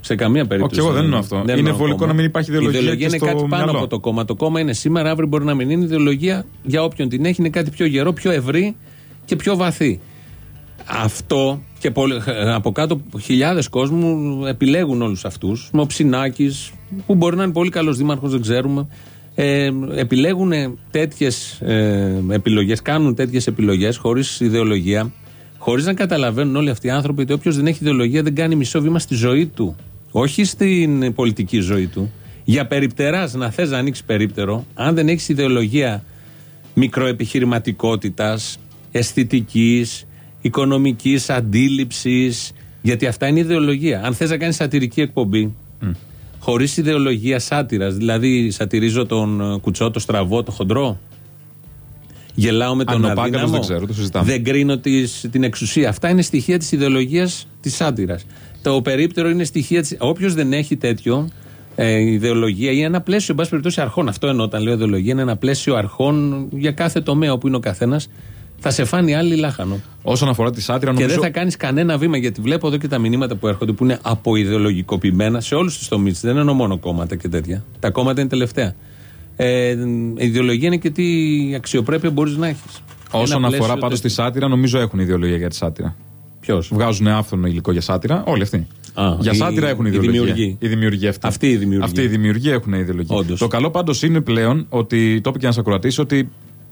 Σε καμία περίπτωση. εγώ δεν δεν εννοώ αυτό. Είναι εννοώ βολικό κόμμα. να μην υπάρχει ιδεολογία Η ιδεολογία και είναι στο κάτι πάνω μυαλό. από το κόμμα. Το κόμμα είναι σήμερα, αύριο μπορεί να μην είναι. Η ιδεολογία για όποιον την έχει είναι κάτι πιο γερό, πιο ευρύ και πιο βαθύ. Αυτό και πολλοί- από κάτω χιλιάδες κόσμου επιλέγουν όλους αυτούς. Ο Ψινάκη, που μπορεί να είναι πολύ καλός δήμαρχος, δεν ξέρουμε. Ε, επιλέγουν τέτοιες ε, επιλογές, κάνουν τέτοιες επιλογές χωρίς ιδεολογία, χωρίς να καταλαβαίνουν όλοι αυτοί οι άνθρωποι ότι όποιος δεν έχει ιδεολογία δεν κάνει μισό βήμα στη ζωή του. Όχι στην πολιτική ζωή του. Για περιπτεράς, να θες να ανοίξεις περίπτερο, αν δεν έχεις ιδεολογία μικροεπιχειρηματικότητας, αισθητικής, οικονομικής αντίληψης, γιατί αυτά είναι ιδεολογία. Αν θες να κάνεις σατυρική εκπομπή, χωρίς ιδεολογία σάτυρας, δηλαδή σατυρίζω τον ε, κουτσό, το στραβό, το χοντρό. Γελάω με τον Ανωπάκατος αδύναμο. δεν ξέρω, το συζητάμε. Δεν κρίνω τις, την εξουσία. Αυτά είναι στοιχεία της ιδεολογίας της σάτυρας. Το περίπτερο είναι στοιχεία της. Όποιος δεν έχει τέτοιο ε, ιδεολογία ή ένα πλαίσιο, εν πάση περιπτώσει, αρχών. Αυτό εννοώ όταν λέω ιδεολογία, είναι ένα πλαίσιο αρχών για κάθε τομέα όπου είναι ο καθένας. Θα σε φάνει άλλη λάχανο. Όσον αφορά τη σάτυρα, Και νομίζω. δεν θα κάνεις κανένα βήμα, γιατί βλέπω εδώ και τα μηνύματα που έρχονται που είναι αποειδεολογικοποιημένα σε όλους τους τομείς. Δεν εννοώ μόνο κόμματα και τέτοια. Τα κόμματα είναι τελευταία. Ε, η ιδεολογία είναι και τι αξιοπρέπεια μπορείς να έχεις. Όσον αφορά πάντως τη σάτυρα, νομίζω έχουν ιδεολογία για τη σάτυρα. Ποιος; Βγάζουν άφθονο υλικό για σάτυρα, όλοι αυτοί. Α, για οι- σάτυρα έχουν οι ιδεολογία. δημιουργοί. Οι δημιουργοί αυτοί. Αυτοί οι δημιουργοί. Αυτοί οι δημιουργοί έχουν ιδεολογία. Όντως. Το καλό πάντως είναι πλέον ότι το είπε και ένας ακροατής ότι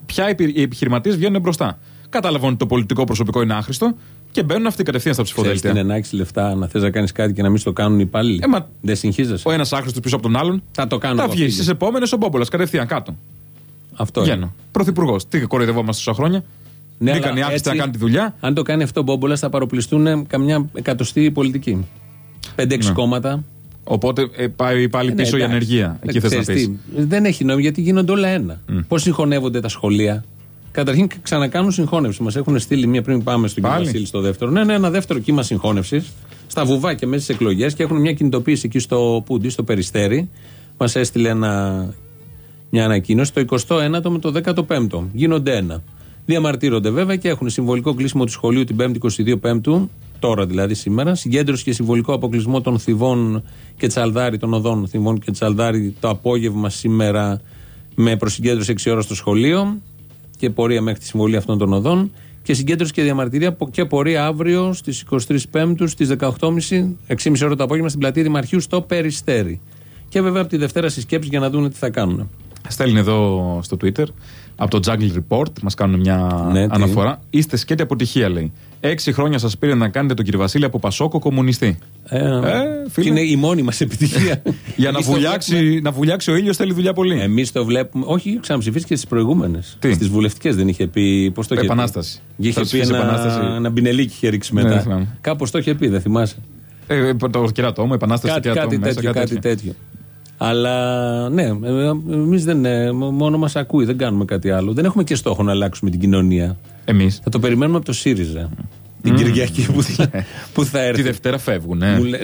πια οι επιχειρηματίες βγαίνουν μπροστά. Καταλαβαίνουν ότι το πολιτικό προσωπικό είναι άχρηστο και μπαίνουν αυτοί κατευθείαν στα Ξέρεις τι ψηφοδέλτια. είναι να έχεις λεφτά, να θες να κάνεις κάτι και να μην στο κάνουν οι υπάλληλοι; Ε, μα- Δεν συγχύζεσαι. Ο ένας άχρηστος πίσω από τον άλλον. Θα το κάνω Θα εγώ, βγεις φίλε. στις επόμενες ο Μπόμπολα κατευθείαν κάτω. Αυτό είναι. Βγαίνω. Πρωθυπουργός. Τι κοροϊδευόμαστε τόσα χρόνια. Ναι, Μπήκαν αλλά οι άχρηστοι έτσι, να κάνουν τη δουλειά. Αν το κάνει αυτό ο Μπόμπολα, θα παροπλιστούν καμιά εκατοστή πολιτική. 5-6 κόμματα. Οπότε ε, πάει πάλι Ε, ναι, πίσω η εντάξει. ανεργία. Εκεί Ε, θες να ξέρεις πεις. τι, Δεν έχει νόημα γιατί γίνονται όλα ένα. Πώς συγχωνεύονται τα σχολεία. Καταρχήν ξανακάνουν συγχώνευση. Μας έχουν στείλει μία πριν πάμε στον κύριο Πάλι; Βασίλη στο δεύτερο. Ναι, ναι, ένα δεύτερο κύμα συγχώνευσης. Στα βουβάκια μέσα στις εκλογές και έχουν μια κινητοποίηση εκεί στο Πούντι, στο Περιστέρι. Μας έστειλε ένα, μια ανακοίνωση. Το 29ο με το 15ο. Γίνονται ένα. Διαμαρτύρονται βέβαια και έχουν συμβολικό κλείσιμο του σχολείου την 5η 22 Πέμπτου, τώρα δηλαδή σήμερα. Συγκέντρωση και συμβολικό αποκλεισμό των Θηβών και Τσαλδάρι, των οδών Θηβών και Τσαλδάρι το απόγευμα σήμερα με προσυγκέντρωση 6 ώρα στο σχολείο και πορεία μέχρι τη συμβολή αυτών των οδών. Και συγκέντρωση και διαμαρτυρία πο- και πορεία αύριο στις 23 Πέμπτου στις 18.30 6.30 ώρα το απόγευμα στην πλατεία Δημαρχείου στο Περιστέρι. Και βέβαια από τη Δευτέρα συσκέψεις για να δουν τι θα κάνουν. Στέλνει εδώ στο Twitter από το Jungle Report, μας κάνουν μια Ναι, τι; αναφορά. Είστε σκέτη αποτυχία, λέει. Έξι χρόνια σας πήρε να κάνετε τον κύριο Βασίλη από Πασόκο κομμουνιστή. Ε, φίλε. και είναι η μόνη μας επιτυχία. Για να βουλιάξει, να βουλιάξει ο ήλιος θέλει δουλειά πολύ. Εμείς το βλέπουμε. Όχι, ξαναψηφίσει και στις προηγούμενες. Τι; Στις βουλευτικές δεν είχε πει. Πώς το είχε Επανάσταση. πει. Είχε Θα πει ψηφίσει ένα, Επανάσταση. ένα μπινελίκι είχε ρίξει Ναι, μετά. δεν θυμάμαι. Κάπως το είχε πει, δεν θυμάσαι; Ε, ε, το κερατό μου, επανάσταση κάτι στο κερατό κάτι μου. μέσα, τέτοιο, κάτι τέτοιο. τέτοιο. Αλλά ναι, εμείς δεν. ε, Μόνο μας ακούει, δεν κάνουμε κάτι άλλο. Δεν έχουμε και στόχο να αλλάξουμε την κοινωνία. Εμείς. Θα το περιμένουμε από το ΣΥΡΙΖΑ. Την Κυριακή που θα, που θα έρθει. Τη Δευτέρα φεύγουν, ε. Μου λέ-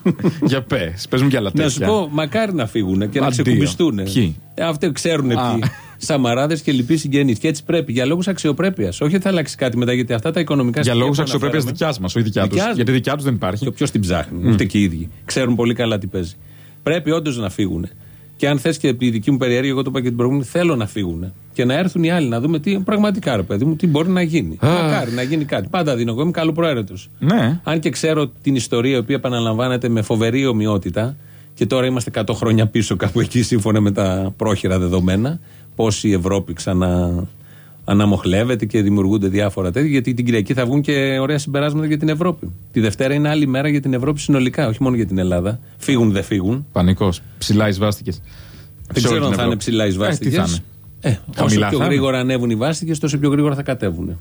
Για πες, πες μου κι άλλα τέτοια. Να σου πω, μακάρι να φύγουν και να Αντίο. ξεκουμπιστούν. Ποιοι; Ε, αυτοί ξέρουν Α. ποιοι. Σαμαράδες και λοιποί συγγενείς. Και έτσι πρέπει για λόγους αξιοπρέπειας. Όχι ότι θα αλλάξει κάτι μετά, γιατί αυτά τα οικονομικά Για στοιχεία λόγους που αξιοπρέπειας αναφέραμε- δικιάς μας, όχι δικιά τους. Δικιάς; Μας. Γιατί δικιά τους δεν υπάρχει. Και ποιος την ψάχνει, ούτε και οι ίδιοι. Ξέρουν πολύ καλά τι παίζει. Πρέπει όντως να φύγουν. Και αν θες και επί δική μου περιέργεια, εγώ το είπα και την προηγούμενη, θέλω να φύγουν. Και να έρθουν οι άλλοι να δούμε τι πραγματικά, ρε παιδί μου, τι μπορεί να γίνει. Μακάρι να γίνει κάτι. Πάντα δίνω. Εγώ είμαι καλοπροαίρετος. Ναι. Αν και ξέρω την ιστορία η οποία επαναλαμβάνεται με φοβερή ομοιότητα και τώρα είμαστε 100 χρόνια πίσω κάπου εκεί σύμφωνα με τα πρόχειρα δεδομένα, πώς η Ευρώπη ξανά αναμοχλεύεται και δημιουργούνται διάφορα τέτοια. Γιατί την Κυριακή θα βγουν και ωραία συμπεράσματα για την Ευρώπη. Τη Δευτέρα είναι άλλη μέρα για την Ευρώπη συνολικά, όχι μόνο για την Ελλάδα. Φύγουν, δεν φύγουν. Πανικός. Ψηλά ει βάστηκε. Δεν ξέρω αν θα είναι ψηλά οι τι βάστηκε. θα είναι. Ε, όσο Χαμηλά πιο θα είναι. γρήγορα ανέβουν οι βάστηκες, τόσο πιο γρήγορα θα κατέβουν.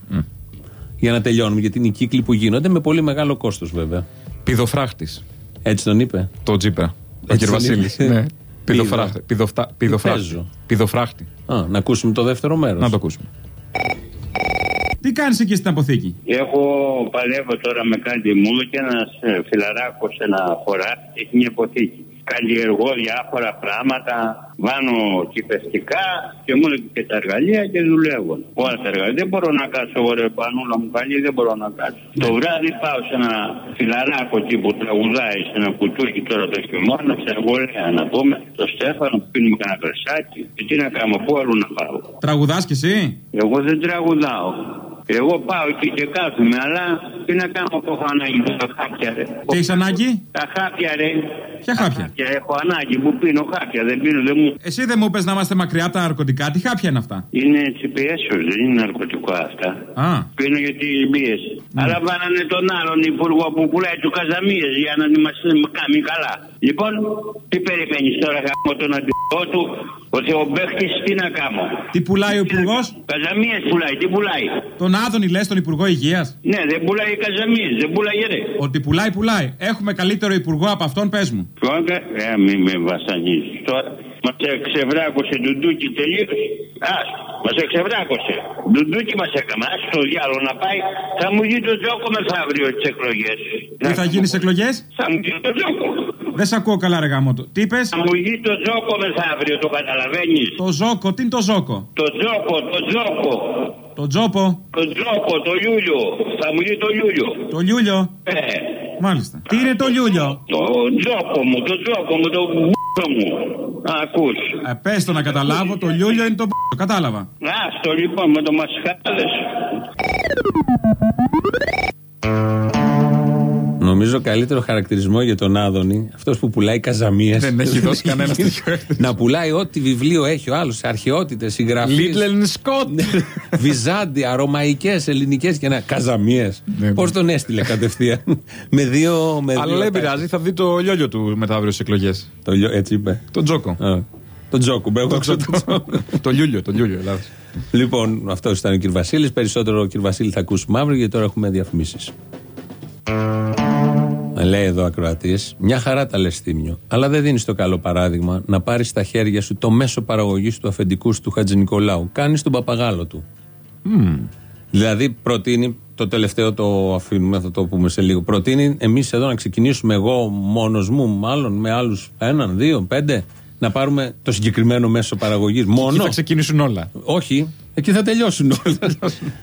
Για να τελειώνουμε, γιατί είναι οι κύκλοι που γίνονται με πολύ μεγάλο κόστος βέβαια. Πηδοφράχτη. Έτσι τον είπε. Το Τζίπρα. Ο Έτσι κ. τον Βασίλης. είπε. Ναι. Πηδοφράχτη. Πηδοφτα- Πηδοφράχτη. παίζω. Πηδοφράχτη. Α, να ακούσουμε το δεύτερο μέρος. Να το ακούσουμε. Τι κάνεις εκεί στην αποθήκη; Έχω παλεύω τώρα με κάτι μου και ένας φιλαράκος ένα φορά έχει μια υποθήκη. Καλλιεργώ διάφορα πράγματα, βάνω κυπευτικά και μόνο και τα εργαλεία και δουλεύω. Όλα τα εργαλεία. Δεν μπορώ να κάτσω εγώ ρε πανούλα μου καλή, δεν μπορώ να κάτσω. Το βράδυ πάω σε ένα φιλαράκο εκεί που τραγουδάει σε ένα κουτούκι τώρα το χειμώνα, σε εργολέα να πούμε, το Στέφανο που πίνουμε κανένα κρεσάκι. Και τι να κάνω, πού αλλού να πάω. Τραγουδάς κι εσύ; Εγώ δεν τραγουδάω. Εγώ πάω εκεί και κάθομαι, αλλά τι να κάνω που έχω ανάγκη με τα χάπια, ρε. Τι έχεις ανάγκη, Τα χάπια, ρε. Ποια χάπια; Και έχω ανάγκη που πίνω χάπια, δεν πίνω, δεν μου. Εσύ δεν μου πες να είμαστε μακριά από τα ναρκωτικά, τι χάπια είναι αυτά; Είναι έτσι πιέσεως, δεν είναι ναρκωτικό αυτά. Α, Πίνω για τη πίεση. Αλλά βάλανε τον άλλον υπουργό που πουλάει τους καζαμίες για να μα κάνει καλά. Λοιπόν, τι περιμένεις τώρα γάμο τον αντιπρό του, ότι ο παίχτης τι να κάνω; τι πουλάει ο υπουργός, Καζαμίες πουλάει, τι πουλάει; τον Άδωνη λες, τον Υπουργό Υγείας; Ναι, δεν πουλάει καζαμίες, δεν πουλάει ρε. Ότι πουλάει, πουλάει. Έχουμε καλύτερο υπουργό από αυτόν, πες μου. Κόγκα, ε, μην με βασανίζεις τώρα. Μας εξευράκωσε ντουντούκι τελείω. Α, μας εξευράκωσε. Ντουντούκι μας έκαμε. Α το διάλογο να πάει. Θα μου γίνει το τζόκο μεθαύριο τις εκλογές. Τι θα γίνεις στι εκλογές, Θα μου γίνει το τζόκο. δεν σε ακούω καλά, ρε γαμότο. Τι είπες, Θα μου γίνει το τζόκο μεθαύριο, το καταλαβαίνεις. το ζόκο, τι είναι το ζόκο. Το τζόκο, το τζόκο. Το τζόπο, Το τζόκο, το λιούλιο. Θα μου γίνει το λιούλιο. το λιούλιο. Ε, Μάλιστα. Τι είναι το λιούλιο; το τζόκο μου, το τζόκο μου, το μπ***ο μου. Ακούς. Ε, πες το να καταλάβω, το λιούλιο είναι το μπ***ο. Κατάλαβα. Άστο λοιπόν με το μασχάλες. Νομίζω καλύτερο χαρακτηρισμό για τον Άδωνη, αυτός που πουλάει καζαμίες. Δεν έχει δώσει κανένα τέτοιο χαρακτηρισμό. Να πουλάει ό,τι βιβλίο έχει ο άλλος, αρχαιότητες, συγγραφείς. Λίτλεν Σκότ. Βυζάντια, ρωμαϊκέ, ελληνικές και ένα. Καζαμίες. Ναι, Πώς ναι. τον έστειλε κατευθείαν; με δύο. Με Αλλά δύο δεν τάκια. πειράζει, θα δει το λιόλιο του μετά αύριο στι εκλογές. Το λιώ- έτσι είπε. Το τζόκο. Α, Το τζόκου, μπράβο, το τζόκου. το λιούλιο, το λιούλιο, Ελλάδας. Λοιπόν, αυτός ήταν ο κ. Βασίλης. Περισσότερο ο κ. Βασίλη θα ακούσουμε αύριο γιατί τώρα έχουμε διαφημίσεις. Λέει εδώ ακροατής, μια χαρά τα λες Θήμιο, αλλά δεν δίνεις το καλό παράδειγμα να πάρεις στα χέρια σου το μέσο παραγωγής του αφεντικού σου του Χατζη Νικολάου. Κάνεις τον παπαγάλο του. Δηλαδή, προτείνει, το τελευταίο το αφήνουμε, θα το πούμε σε λίγο. Προτείνει εμείς εδώ να ξεκινήσουμε εγώ μόνος μου, μάλλον με άλλους έναν, δύο, πέντε, να πάρουμε το συγκεκριμένο μέσο παραγωγής. Εκεί Μόνο. θα ξεκινήσουν όλα. Όχι, εκεί θα τελειώσουν όλα.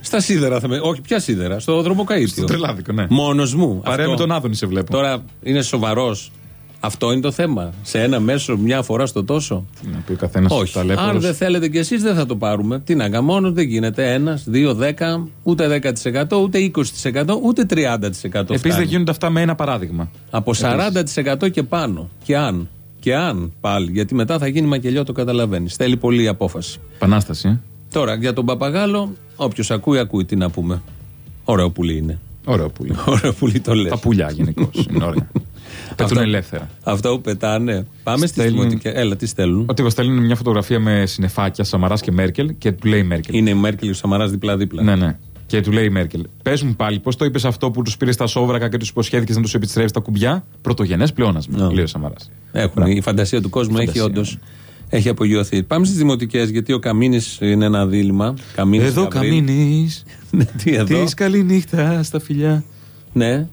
Στα σίδερα θα με. Όχι, ποια σίδερα, στο δρομοκαίτιο. Στο τρελάδικο, ναι. Μόνος μου. Παρέα Αυτό. με τον Άδωνη σε βλέπω. Τώρα είναι σοβαρός. Αυτό είναι το θέμα. Σε ένα μέσο, μια φορά στο τόσο. Τι να πει ο καθένας Όχι. Αν δεν θέλετε κι εσείς, δεν θα το πάρουμε. Τι να κάνουμε, μόνος δεν γίνεται. Ένας, δύο, δέκα, ούτε 10%, ούτε 20%, ούτε 30%. Επίσης φτάνει. δεν γίνονται αυτά με ένα παράδειγμα. Από 40% και πάνω. Και αν. Και αν πάλι. Γιατί μετά θα γίνει μακελιό, το καταλαβαίνεις. Θέλει πολύ απόφαση. Επανάσταση. ε. Τώρα για τον παπαγάλο, όποιος ακούει, ακούει. Τι να πούμε. Ωραίο πουλί είναι. Ωραίο πουλί. Ωραίο πουλί το λες. Τα πουλιά γενικώς είναι ωραία. Πετούν ελεύθερα. Αυτό που πετάνε. Πάμε στι Στέλνουν- δημοτικέ. Έλα, τι στέλνουν; Ότι μας στέλνουν μια φωτογραφία με συνεφάκια Σαμαράς και Μέρκελ και του λέει η Μέρκελ. Είναι η Μέρκελ και ο Σαμαράς δίπλα-δίπλα. Ναι, ναι. Και του λέει η Μέρκελ. Πες μου πάλι, πώς το είπες αυτό που τους πήρες στα σόβρακα και τους υποσχέθηκες να τους επιστρέψεις τα κουμπιά; Πρωτογενές πλεόνασμα, Ναι. λέει ο Σαμαράς. Έχουν. Η φαντασία του κόσμου έχει Φαντασία, όντως. Έχει απογειωθεί. Πάμε στις δημοτικές, γιατί ο Καμίνης είναι ένα δίλημα. Καμίνης, Εδώ Γαβρίλ. καμίνει. Ναι, τι εδώ; Της καλή νύχτα στα φιλιά. Ναι.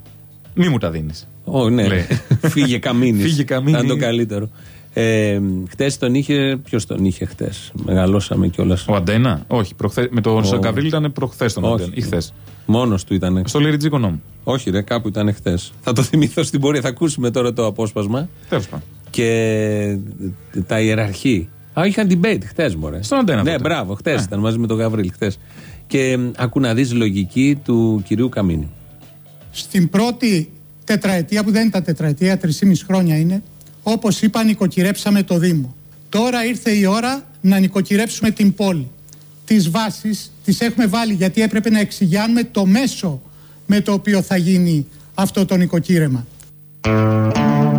Μη μου τα δίνεις. Ω, ναι. Λέει. Φύγε Καμίνης. Φύγε Καμίνη. Ήταν το καλύτερο. Ε, χτες τον είχε. Ποιος τον είχε χτες; Μεγαλώσαμε κιόλας. Ο Αντένα, όχι. Προχθέ, με τον Ο- Γκαβρίλ ήταν προχθές τον Όχι. Αντένα. Ή χθες. Μόνος του ήταν. Στο Λιριτζίκο νόμο. Όχι, ρε, κάπου ήταν χτες. Θα το θυμηθώ στην πορεία. Θα ακούσουμε τώρα το απόσπασμα. Τέλος πάντων. Και τα ιεραρχεί. Α, είχαν debate χτες, μωρέ. Στον Αντένα Ναι, τότε. μπράβο, χτες Ναι. ήταν μαζί με τον Γαβρίλ. Χτες. Και ακού να δεις λογική του κυρίου Καμίνη. στην πρώτη τετραετία, που δεν είναι τα τετραετία, τρεις χρόνια είναι, όπως είπα, νοικοκυρέψαμε το Δήμο. Τώρα ήρθε η ώρα να νοικοκυρέψουμε την πόλη. Τις βάσεις τις έχουμε βάλει γιατί έπρεπε να εξηγιάνουμε το μέσο με το οποίο θα γίνει αυτό το νοικοκύρεμα.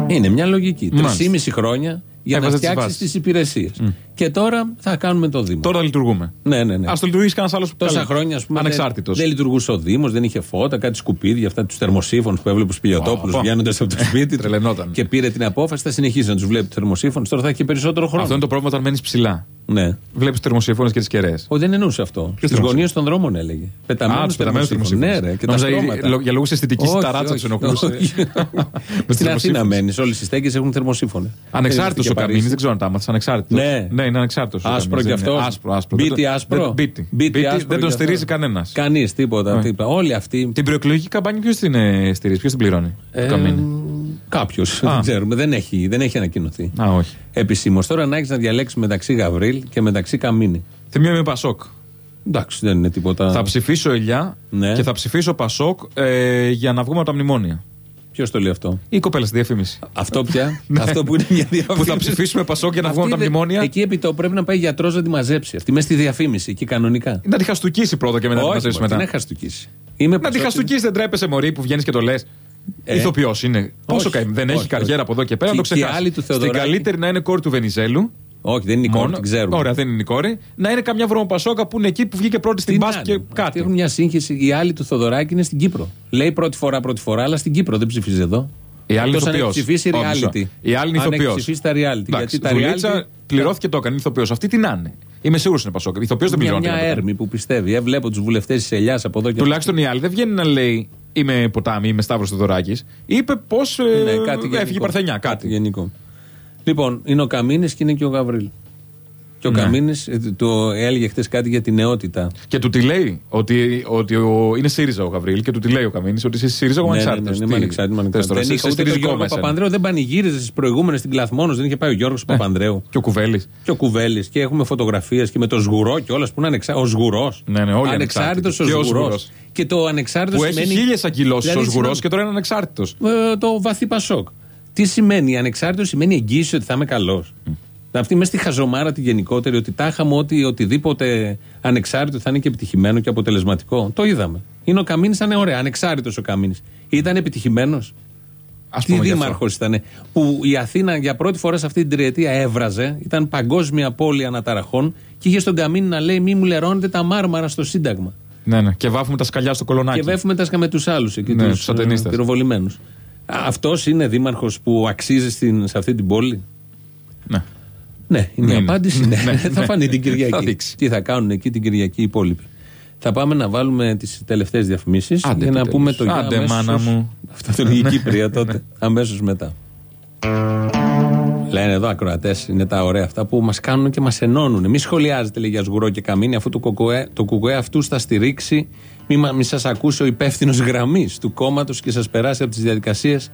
Είναι μια λογική. Μάλιστα. Τρεις μισή χρόνια για Έβαζε να τις φτιάξεις βάσεις. τις υπηρεσίες. Και τώρα θα κάνουμε το Δήμο. Τώρα λειτουργούμε. Ναι, ναι, ναι. Α το λειτουργήσει κανένας άλλος Τόσα χρόνια, ας πούμε. Ανεξάρτητος. Δεν, δεν λειτουργούσε ο Δήμος, δεν είχε φώτα, κάτι σκουπίδια, αυτά τους θερμοσύφωνου που έβλεπε στους Πιλιοτόπουλους Ω, βγαίνοντας από το σπίτι. του. Τρελαινόταν. Και πήρε την απόφαση, θα συνεχίσει να τους βλέπει τους θερμοσύφωνου. Τώρα θα έχει και περισσότερο χρόνο. Αυτό είναι το πρόβλημα όταν μένεις ψηλά. Ναι. Βλέπεις τους θερμοσύμφωνε και τις κεραίες. Όχι, δεν εννοούσε αυτό. Στις εννοούσε; γωνίες των δρόμων έλεγε. Πεταμένους Α, τους πεταμένους θερμοσύφωνου. Ναι, ρε, και τα στρώματα. Για λόγου αισθητικής Όχι, ταράτσα όχι, του ενοχλούσες. όχι. Μες τους Στην Αθήνα θερμοσύμφωνους. μένεις. Όλες οι στέκε έχουν θερμοσύφωνο. Ανεξάρτητος ο Καμίνης, δεν ξέρω αν τα άμαθα. Ανεξάρτητος. Ναι. Ναι, είναι ανεξάρτητος. Άσπρο κι αυτός. Άσπρο, άσπρο. Μπίτι Δεν το- άσπρο. δεν- Μπίτι. Μπίτι Μπίτι, άσπρο Δεν τον κι στηρίζει αυτό. κανένας. Κανείς τίποτα. Ναι. τίποτα. Όλοι αυτοί. Την προεκλογική καμπάνια ποιος την ε, στηρίζει, ποιος την πληρώνει; Ε, Το Καμίνη. Κάποιο. Δεν ξέρουμε. Δεν έχει, δεν έχει ανακοινωθεί. Α, όχι. Επισήμως. Τώρα να έχεις να διαλέξεις μεταξύ Γαβρίλ και μεταξύ Καμίνη. Θυμία με Πασόκ. Εντάξει, δεν είναι τίποτα. Θα ψηφίσω Ελιά Ναι. και θα ψηφίσω Πασόκ ε, για να βγούμε από τα μνημόνια. Ποιος το λέει αυτό; Η κοπέλα στη διαφήμιση. Αυτό πια; αυτό που είναι μια διαφήμιση. Που θα ψηφίσουμε Πασόκ για να Αυτή βγούμε από τα δεν- μνημόνια. Εκεί επί το πρέπει να πάει γιατρός να τη μαζέψει. Αυτή μέσα στη διαφήμιση, εκεί κανονικά. Να τη χαστούκίσει πρώτα και μετά να τη Όχι, μαζέψει μωρέ, μετά. τι να χαστούκίσει. Είμαι Να τη Πασόκ- χαστούκίσει, δεν τρέπεσαι Μωρή που βγαίνεις και το λες. Ε. Ηθοποιός είναι. Πόσο Όχι, καημή. Δεν όχι, έχει καριέρα όχι. από εδώ και πέρα, να το Και- και η ξεχάσεις. άλλη του Στην Θεοδωράκη- καλύτερη να είναι κόρη του Βενιζέλου. Όχι, δεν είναι η κόρη, Μόνο. την ξέρουμε. Ωραία, δεν είναι η κόρη. Να είναι καμιά βρωμοπασόκα που είναι εκεί που βγήκε πρώτη στην Τι μπάσκετ να και είναι. Αυτοί κάτι. Έχουν μια σύγχυση. Η άλλη του Θοδωράκη είναι στην Κύπρο. Λέει πρώτη φορά, πρώτη φορά, αλλά στην Κύπρο δεν ψηφίζει εδώ. Η άλλη Εκτός αν ηθοποιός. έχει ψηφίσει Όχι, μισό. reality. Η άλλη είναι Αν έχει ηθοποιός. ψηφίσει τα reality. Εντάξει, γιατί τα δουλίτσα reality. πληρώθηκε το έκανε ηθοποιός. Αυτή τι να είναι. Είμαι σίγουρος είναι Πασόκ. Ηθοποιός δεν Μια, πληρώνεται. μια για να το έρμη που πιστεύει. Ε, βλέπω τους βουλευτές της Ελιάς από εδώ και Τουλάχιστον η άλλη δεν βγαίνει να λέει Είμαι ποτάμι, είμαι Σταύρος Θεοδωράκη. Είπε πώ Ναι, κάτι έφυγε η γενικό. Παρθενιά. Κάτι. γενικό. Λοιπόν, είναι ο Καμίνης και είναι και ο Γαβρίλ. Και ο Ναι. Καμίνης το έλεγε χθε κάτι για την νεότητα. Και του τη λέει ότι, ότι ο, είναι ΣΥΡΙΖΑ ο Γαβρίλ και του τη λέει ο Καμίνης ότι είσαι ΣΥΡΙΖΑ εγώ Ναι, ναι, ναι, ανεξάρτητος. ναι, είμαι ανεξάρτητο, είμαι ανεξάρτητο. Δεν είχα ούτε τον Γιώργο Παπανδρέου, δεν πανηγύριζε στις προηγούμενες στην Κλαθμόνος, δεν είχε πάει ο Γιώργος Παπανδρέου. Και ο Κουβέλης. Και ο Κουβέλης. Και έχουμε φωτογραφίες και με το σγουρό και όλα που είναι ανεξάρτητο. Ο σγουρός. Ναι, ναι, όλοι Ανεξάρτητος ανεξάρτητοι. Και ο ο σγουρός. σγουρός. Και το ανεξάρτητος Που έχει σημαίνει. χίλιες αγκυλώσει Δηλαδή, ο Σγουρός συγγνώμη, και τώρα είναι ανεξάρτητος. ε, το βαθύ Πασόκ. Τι σημαίνει, ανεξάρτητος σημαίνει εγγύηση ότι θα είμαι καλός. Αυτή μέσα στη χαζομάρα τη γενικότερη, ότι τάχα μου ότι οτιδήποτε ανεξάρτητο θα είναι και επιτυχημένο και αποτελεσματικό. Το είδαμε. Είναι ο Καμίνης, ήταν ωραία. Ανεξάρτητος ο Καμίνης. Ήταν επιτυχημένος. Α Τι δήμαρχος ήταν. Που η Αθήνα για πρώτη φορά σε αυτή την τριετία έβραζε. Ήταν παγκόσμια πόλη αναταραχών και είχε στον Καμίνη να λέει: Μη μου λερώνετε τα μάρμαρα στο Σύνταγμα. Ναι, ναι. Και βάφουμε τα σκαλιά στο κολονάκι. Και βέφουμε τα σκα με τους άλλους εκεί, Ναι, τους τους ατενίστες. πυροβολημένους. Αυτός είναι δήμαρχος που αξίζει στην, σε αυτή την πόλη; Ναι. Ναι, είναι η Είναι. απάντηση. Ναι. Ναι, θα ναι. φανεί την Θα Κυριακή. δείξει. Τι θα κάνουν εκεί την Κυριακή οι υπόλοιποι; Θα πάμε να βάλουμε τις τελευταίες διαφημίσεις Άντε, για να επιτέλους. πούμε το για Άντε, αμέσως- μάνα μου. Αυτό το λέγει η Κύπρια τότε. Αμέσως μετά. Λένε εδώ ακροατές, είναι τα ωραία αυτά που μας κάνουν και μας ενώνουν. Μη σχολιάζετε λέει για σγουρό και καμίνι, αφού το κουκουέ, το κουκουέ αυτού θα στηρίξει. Μη, μα- μη σας ακούσει ο υπεύθυνος γραμμής του κόμματος και σας περάσει από τις διαδικασίες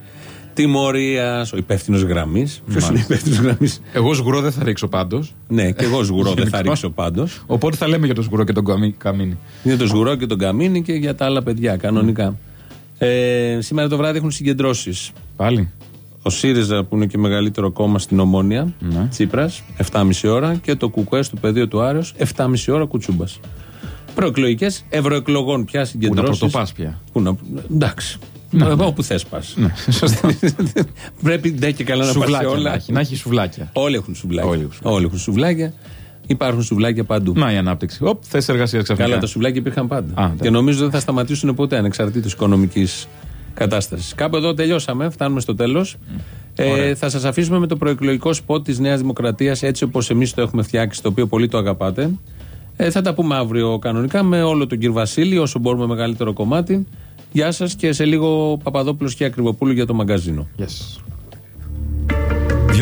τιμωρίας. Ο υπεύθυνος γραμμής. Ποιος είναι ο υπεύθυνος γραμμής; Εγώ σγουρό δεν θα ρίξω πάντως. Ναι, και εγώ σγουρό δεν θα Γενικώ. ρίξω πάντως. Οπότε θα λέμε για το σγουρό και τον καμί- καμίνι. Είναι το σγουρό και τον καμίνι και για τα άλλα παιδιά, κανονικά. Ε, σήμερα το βράδυ έχουν συγκεντρώσεις. Πάλι. Ο ΣΥΡΙΖΑ που είναι και μεγαλύτερο κόμμα στην Ομόνια, Ναι. Τσίπρας, 7,5 ώρα και το ΚΚΕ στο πεδίο του Άρεος, 7,5 ώρα Κουτσούμπας. Προεκλογικές ευρωεκλογών πια Πού να συγκεντρώσει. πρωτοπάς πια. Πού να. Εντάξει. Ε, Όπου θες πας. Ναι, σωστά. Πρέπει ντε και καλά να πας σε Σουβλάκια να όλα. έχει. Να έχει σουβλάκια. Όλοι έχουν σουβλάκια. Όλοι έχουν σουβλάκια. Όλοι έχουν σουβλάκια. Υπάρχουν σουβλάκια παντού. Να η ανάπτυξη. Οπ, θέση εργασία ξαφνικά. Καλά, τα σουβλάκια υπήρχαν πάντα. Α, εντάξει. και νομίζω δεν θα σταματήσουν ποτέ ανεξαρτήτως οικονομικής κατάστασης. Κάπου εδώ τελειώσαμε, φτάνουμε στο τέλος. Ε, θα σας αφήσουμε με το προεκλογικό σποτ της Νέας Δημοκρατίας έτσι όπως εμείς το έχουμε φτιάξει, το οποίο πολύ το αγαπάτε. Ε, θα τα πούμε αύριο κανονικά με όλο τον κύριο Βασίλη, όσο μπορούμε μεγαλύτερο κομμάτι. Γεια σας και σε λίγο Παπαδόπουλος και Ακριβοπούλου για το μαγκαζίνο. Yes.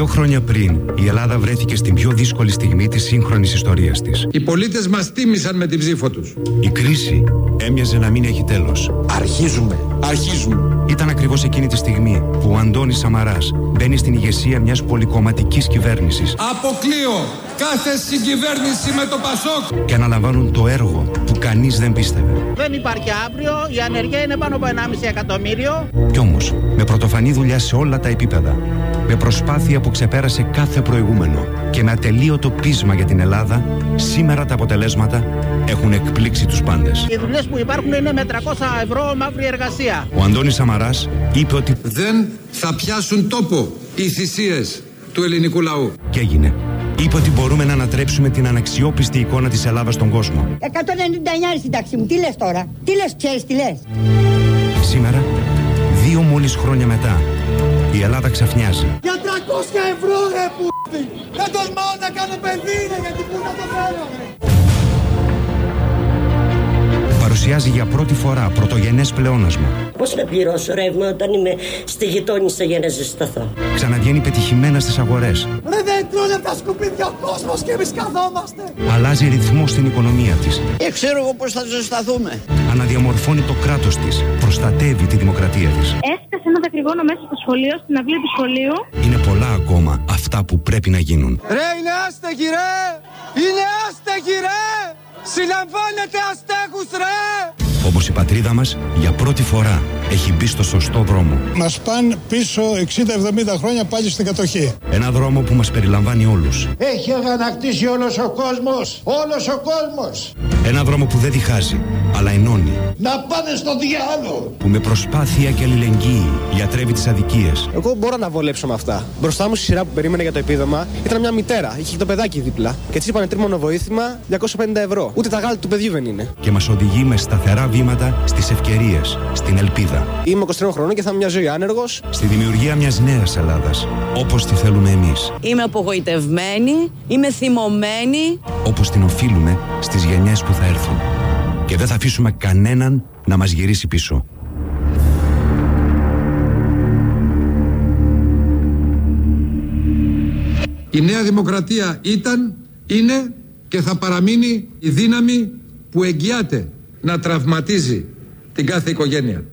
Δύο χρόνια πριν, η Ελλάδα βρέθηκε στην πιο δύσκολη στιγμή της σύγχρονης ιστορίας της. Οι πολίτες μας τίμησαν με την ψήφο τους. Η κρίση έμοιαζε να μην έχει τέλος. Αρχίζουμε. Αρχίζουμε. Ήταν ακριβώς εκείνη τη στιγμή που ο Αντώνης Σαμαράς μπαίνει στην ηγεσία μιας πολυκομματικής κυβέρνησης Αποκλείω κάθε συγκυβέρνηση με το Πασόκ. και αναλαμβάνουν το έργο που κανείς δεν πίστευε. Δεν υπάρχει αύριο, η ανεργία είναι πάνω από 1,5 εκατομμύριο. Κι όμως, με πρωτοφανή δουλειά σε όλα τα επίπεδα, με προσπάθεια που ξεπέρασε κάθε προηγούμενο και με ατελείωτο πείσμα για την Ελλάδα, σήμερα τα αποτελέσματα έχουν εκπλήξει τους πάντες. Οι δουλειές που υπάρχουν είναι με 300 ευρώ μαύρη εργασία. Ο Αντώνης Σαμαράς είπε ότι Δεν θα πιάσουν τόπο οι θυσίες του ελληνικού λαού. και έγινε. Είπε ότι μπορούμε να ανατρέψουμε την αναξιόπιστη εικόνα της Ελλάδας στον κόσμο. 199 είναι στην τάξη μου. Τι λες τώρα; Τι λες, ξέρεις τι λες; Σήμερα, δύο μόλις χρόνια μετά, η Ελλάδα ξαφνιάζει. Για 300 ευρώ ρε που Δεν τολμάω να κάνω παιδί ρε γιατί πού να το φέρω ρε Παρουσιάζει για πρώτη φορά πρωτογενές πλεόνασμα. Πώς να πληρώσω ρεύμα όταν είμαι στη γειτόνισσα για να ζεσταθώ; Ξαναβγαίνει πετυχημένα στις αγορές. Ρε δεν τρώνε τα σκουπίδια ο κόσμος και εμείς καθόμαστε Αλλάζει ρυθμό στην οικονομία της. Ε, ξέρω εγώ πώς θα ζεσταθούμε. Αναδιαμορφώνει το κράτος της. Προστατεύει τη δημοκρατία της. Έφτασε ένα δακρυγόνο μέσα στο σχολείο, στην αυλή του σχολείου. Είναι πολλά ακόμα αυτά που πρέπει να γίνουν. Ρε είναι άστεγοι ρε Είναι άστεγοι ρε Συλλαμβάνετε αστέγους ρε! Όπως η πατρίδα μας για πρώτη φορά έχει μπει στο σωστό δρόμο. Μας πάνε πίσω 60-70 χρόνια πάλι στην κατοχή. Ένα δρόμο που μας περιλαμβάνει όλους. Έχει αγανακτήσει όλος ο κόσμος. Όλος ο κόσμος. Ένα δρόμο που δεν διχάζει, αλλά ενώνει. Να πάνε στο διάλογο. Που με προσπάθεια και αλληλεγγύη γιατρεύει τις αδικίες. Εγώ μπορώ να βολέψω με αυτά. Μπροστά μου στη σειρά που περίμενε για το επίδομα ήταν μια μητέρα. Είχε και το παιδάκι δίπλα. Και έτσι είπανε τρίμονο βοήθημα 250 ευρώ. Ούτε τα γάλα του παιδιού δεν είναι. Και μας οδηγεί με σταθερά βήματα στις ευκαιρίες, στην ελπίδα. Είμαι 23 χρονών και θα είμαι μια ζωή άνεργος. Στη δημιουργία μιας νέας Ελλάδας, όπως τη θέλουμε εμείς. Είμαι απογοητευμένη, είμαι θυμωμένη. Όπως την οφείλουμε στις γενιές που θα έρθουν. Και δεν θα αφήσουμε κανέναν να μας γυρίσει πίσω. Η Νέα Δημοκρατία ήταν, είναι και θα παραμείνει η δύναμη που εγγυάται να τραυματίζει την κάθε οικογένεια.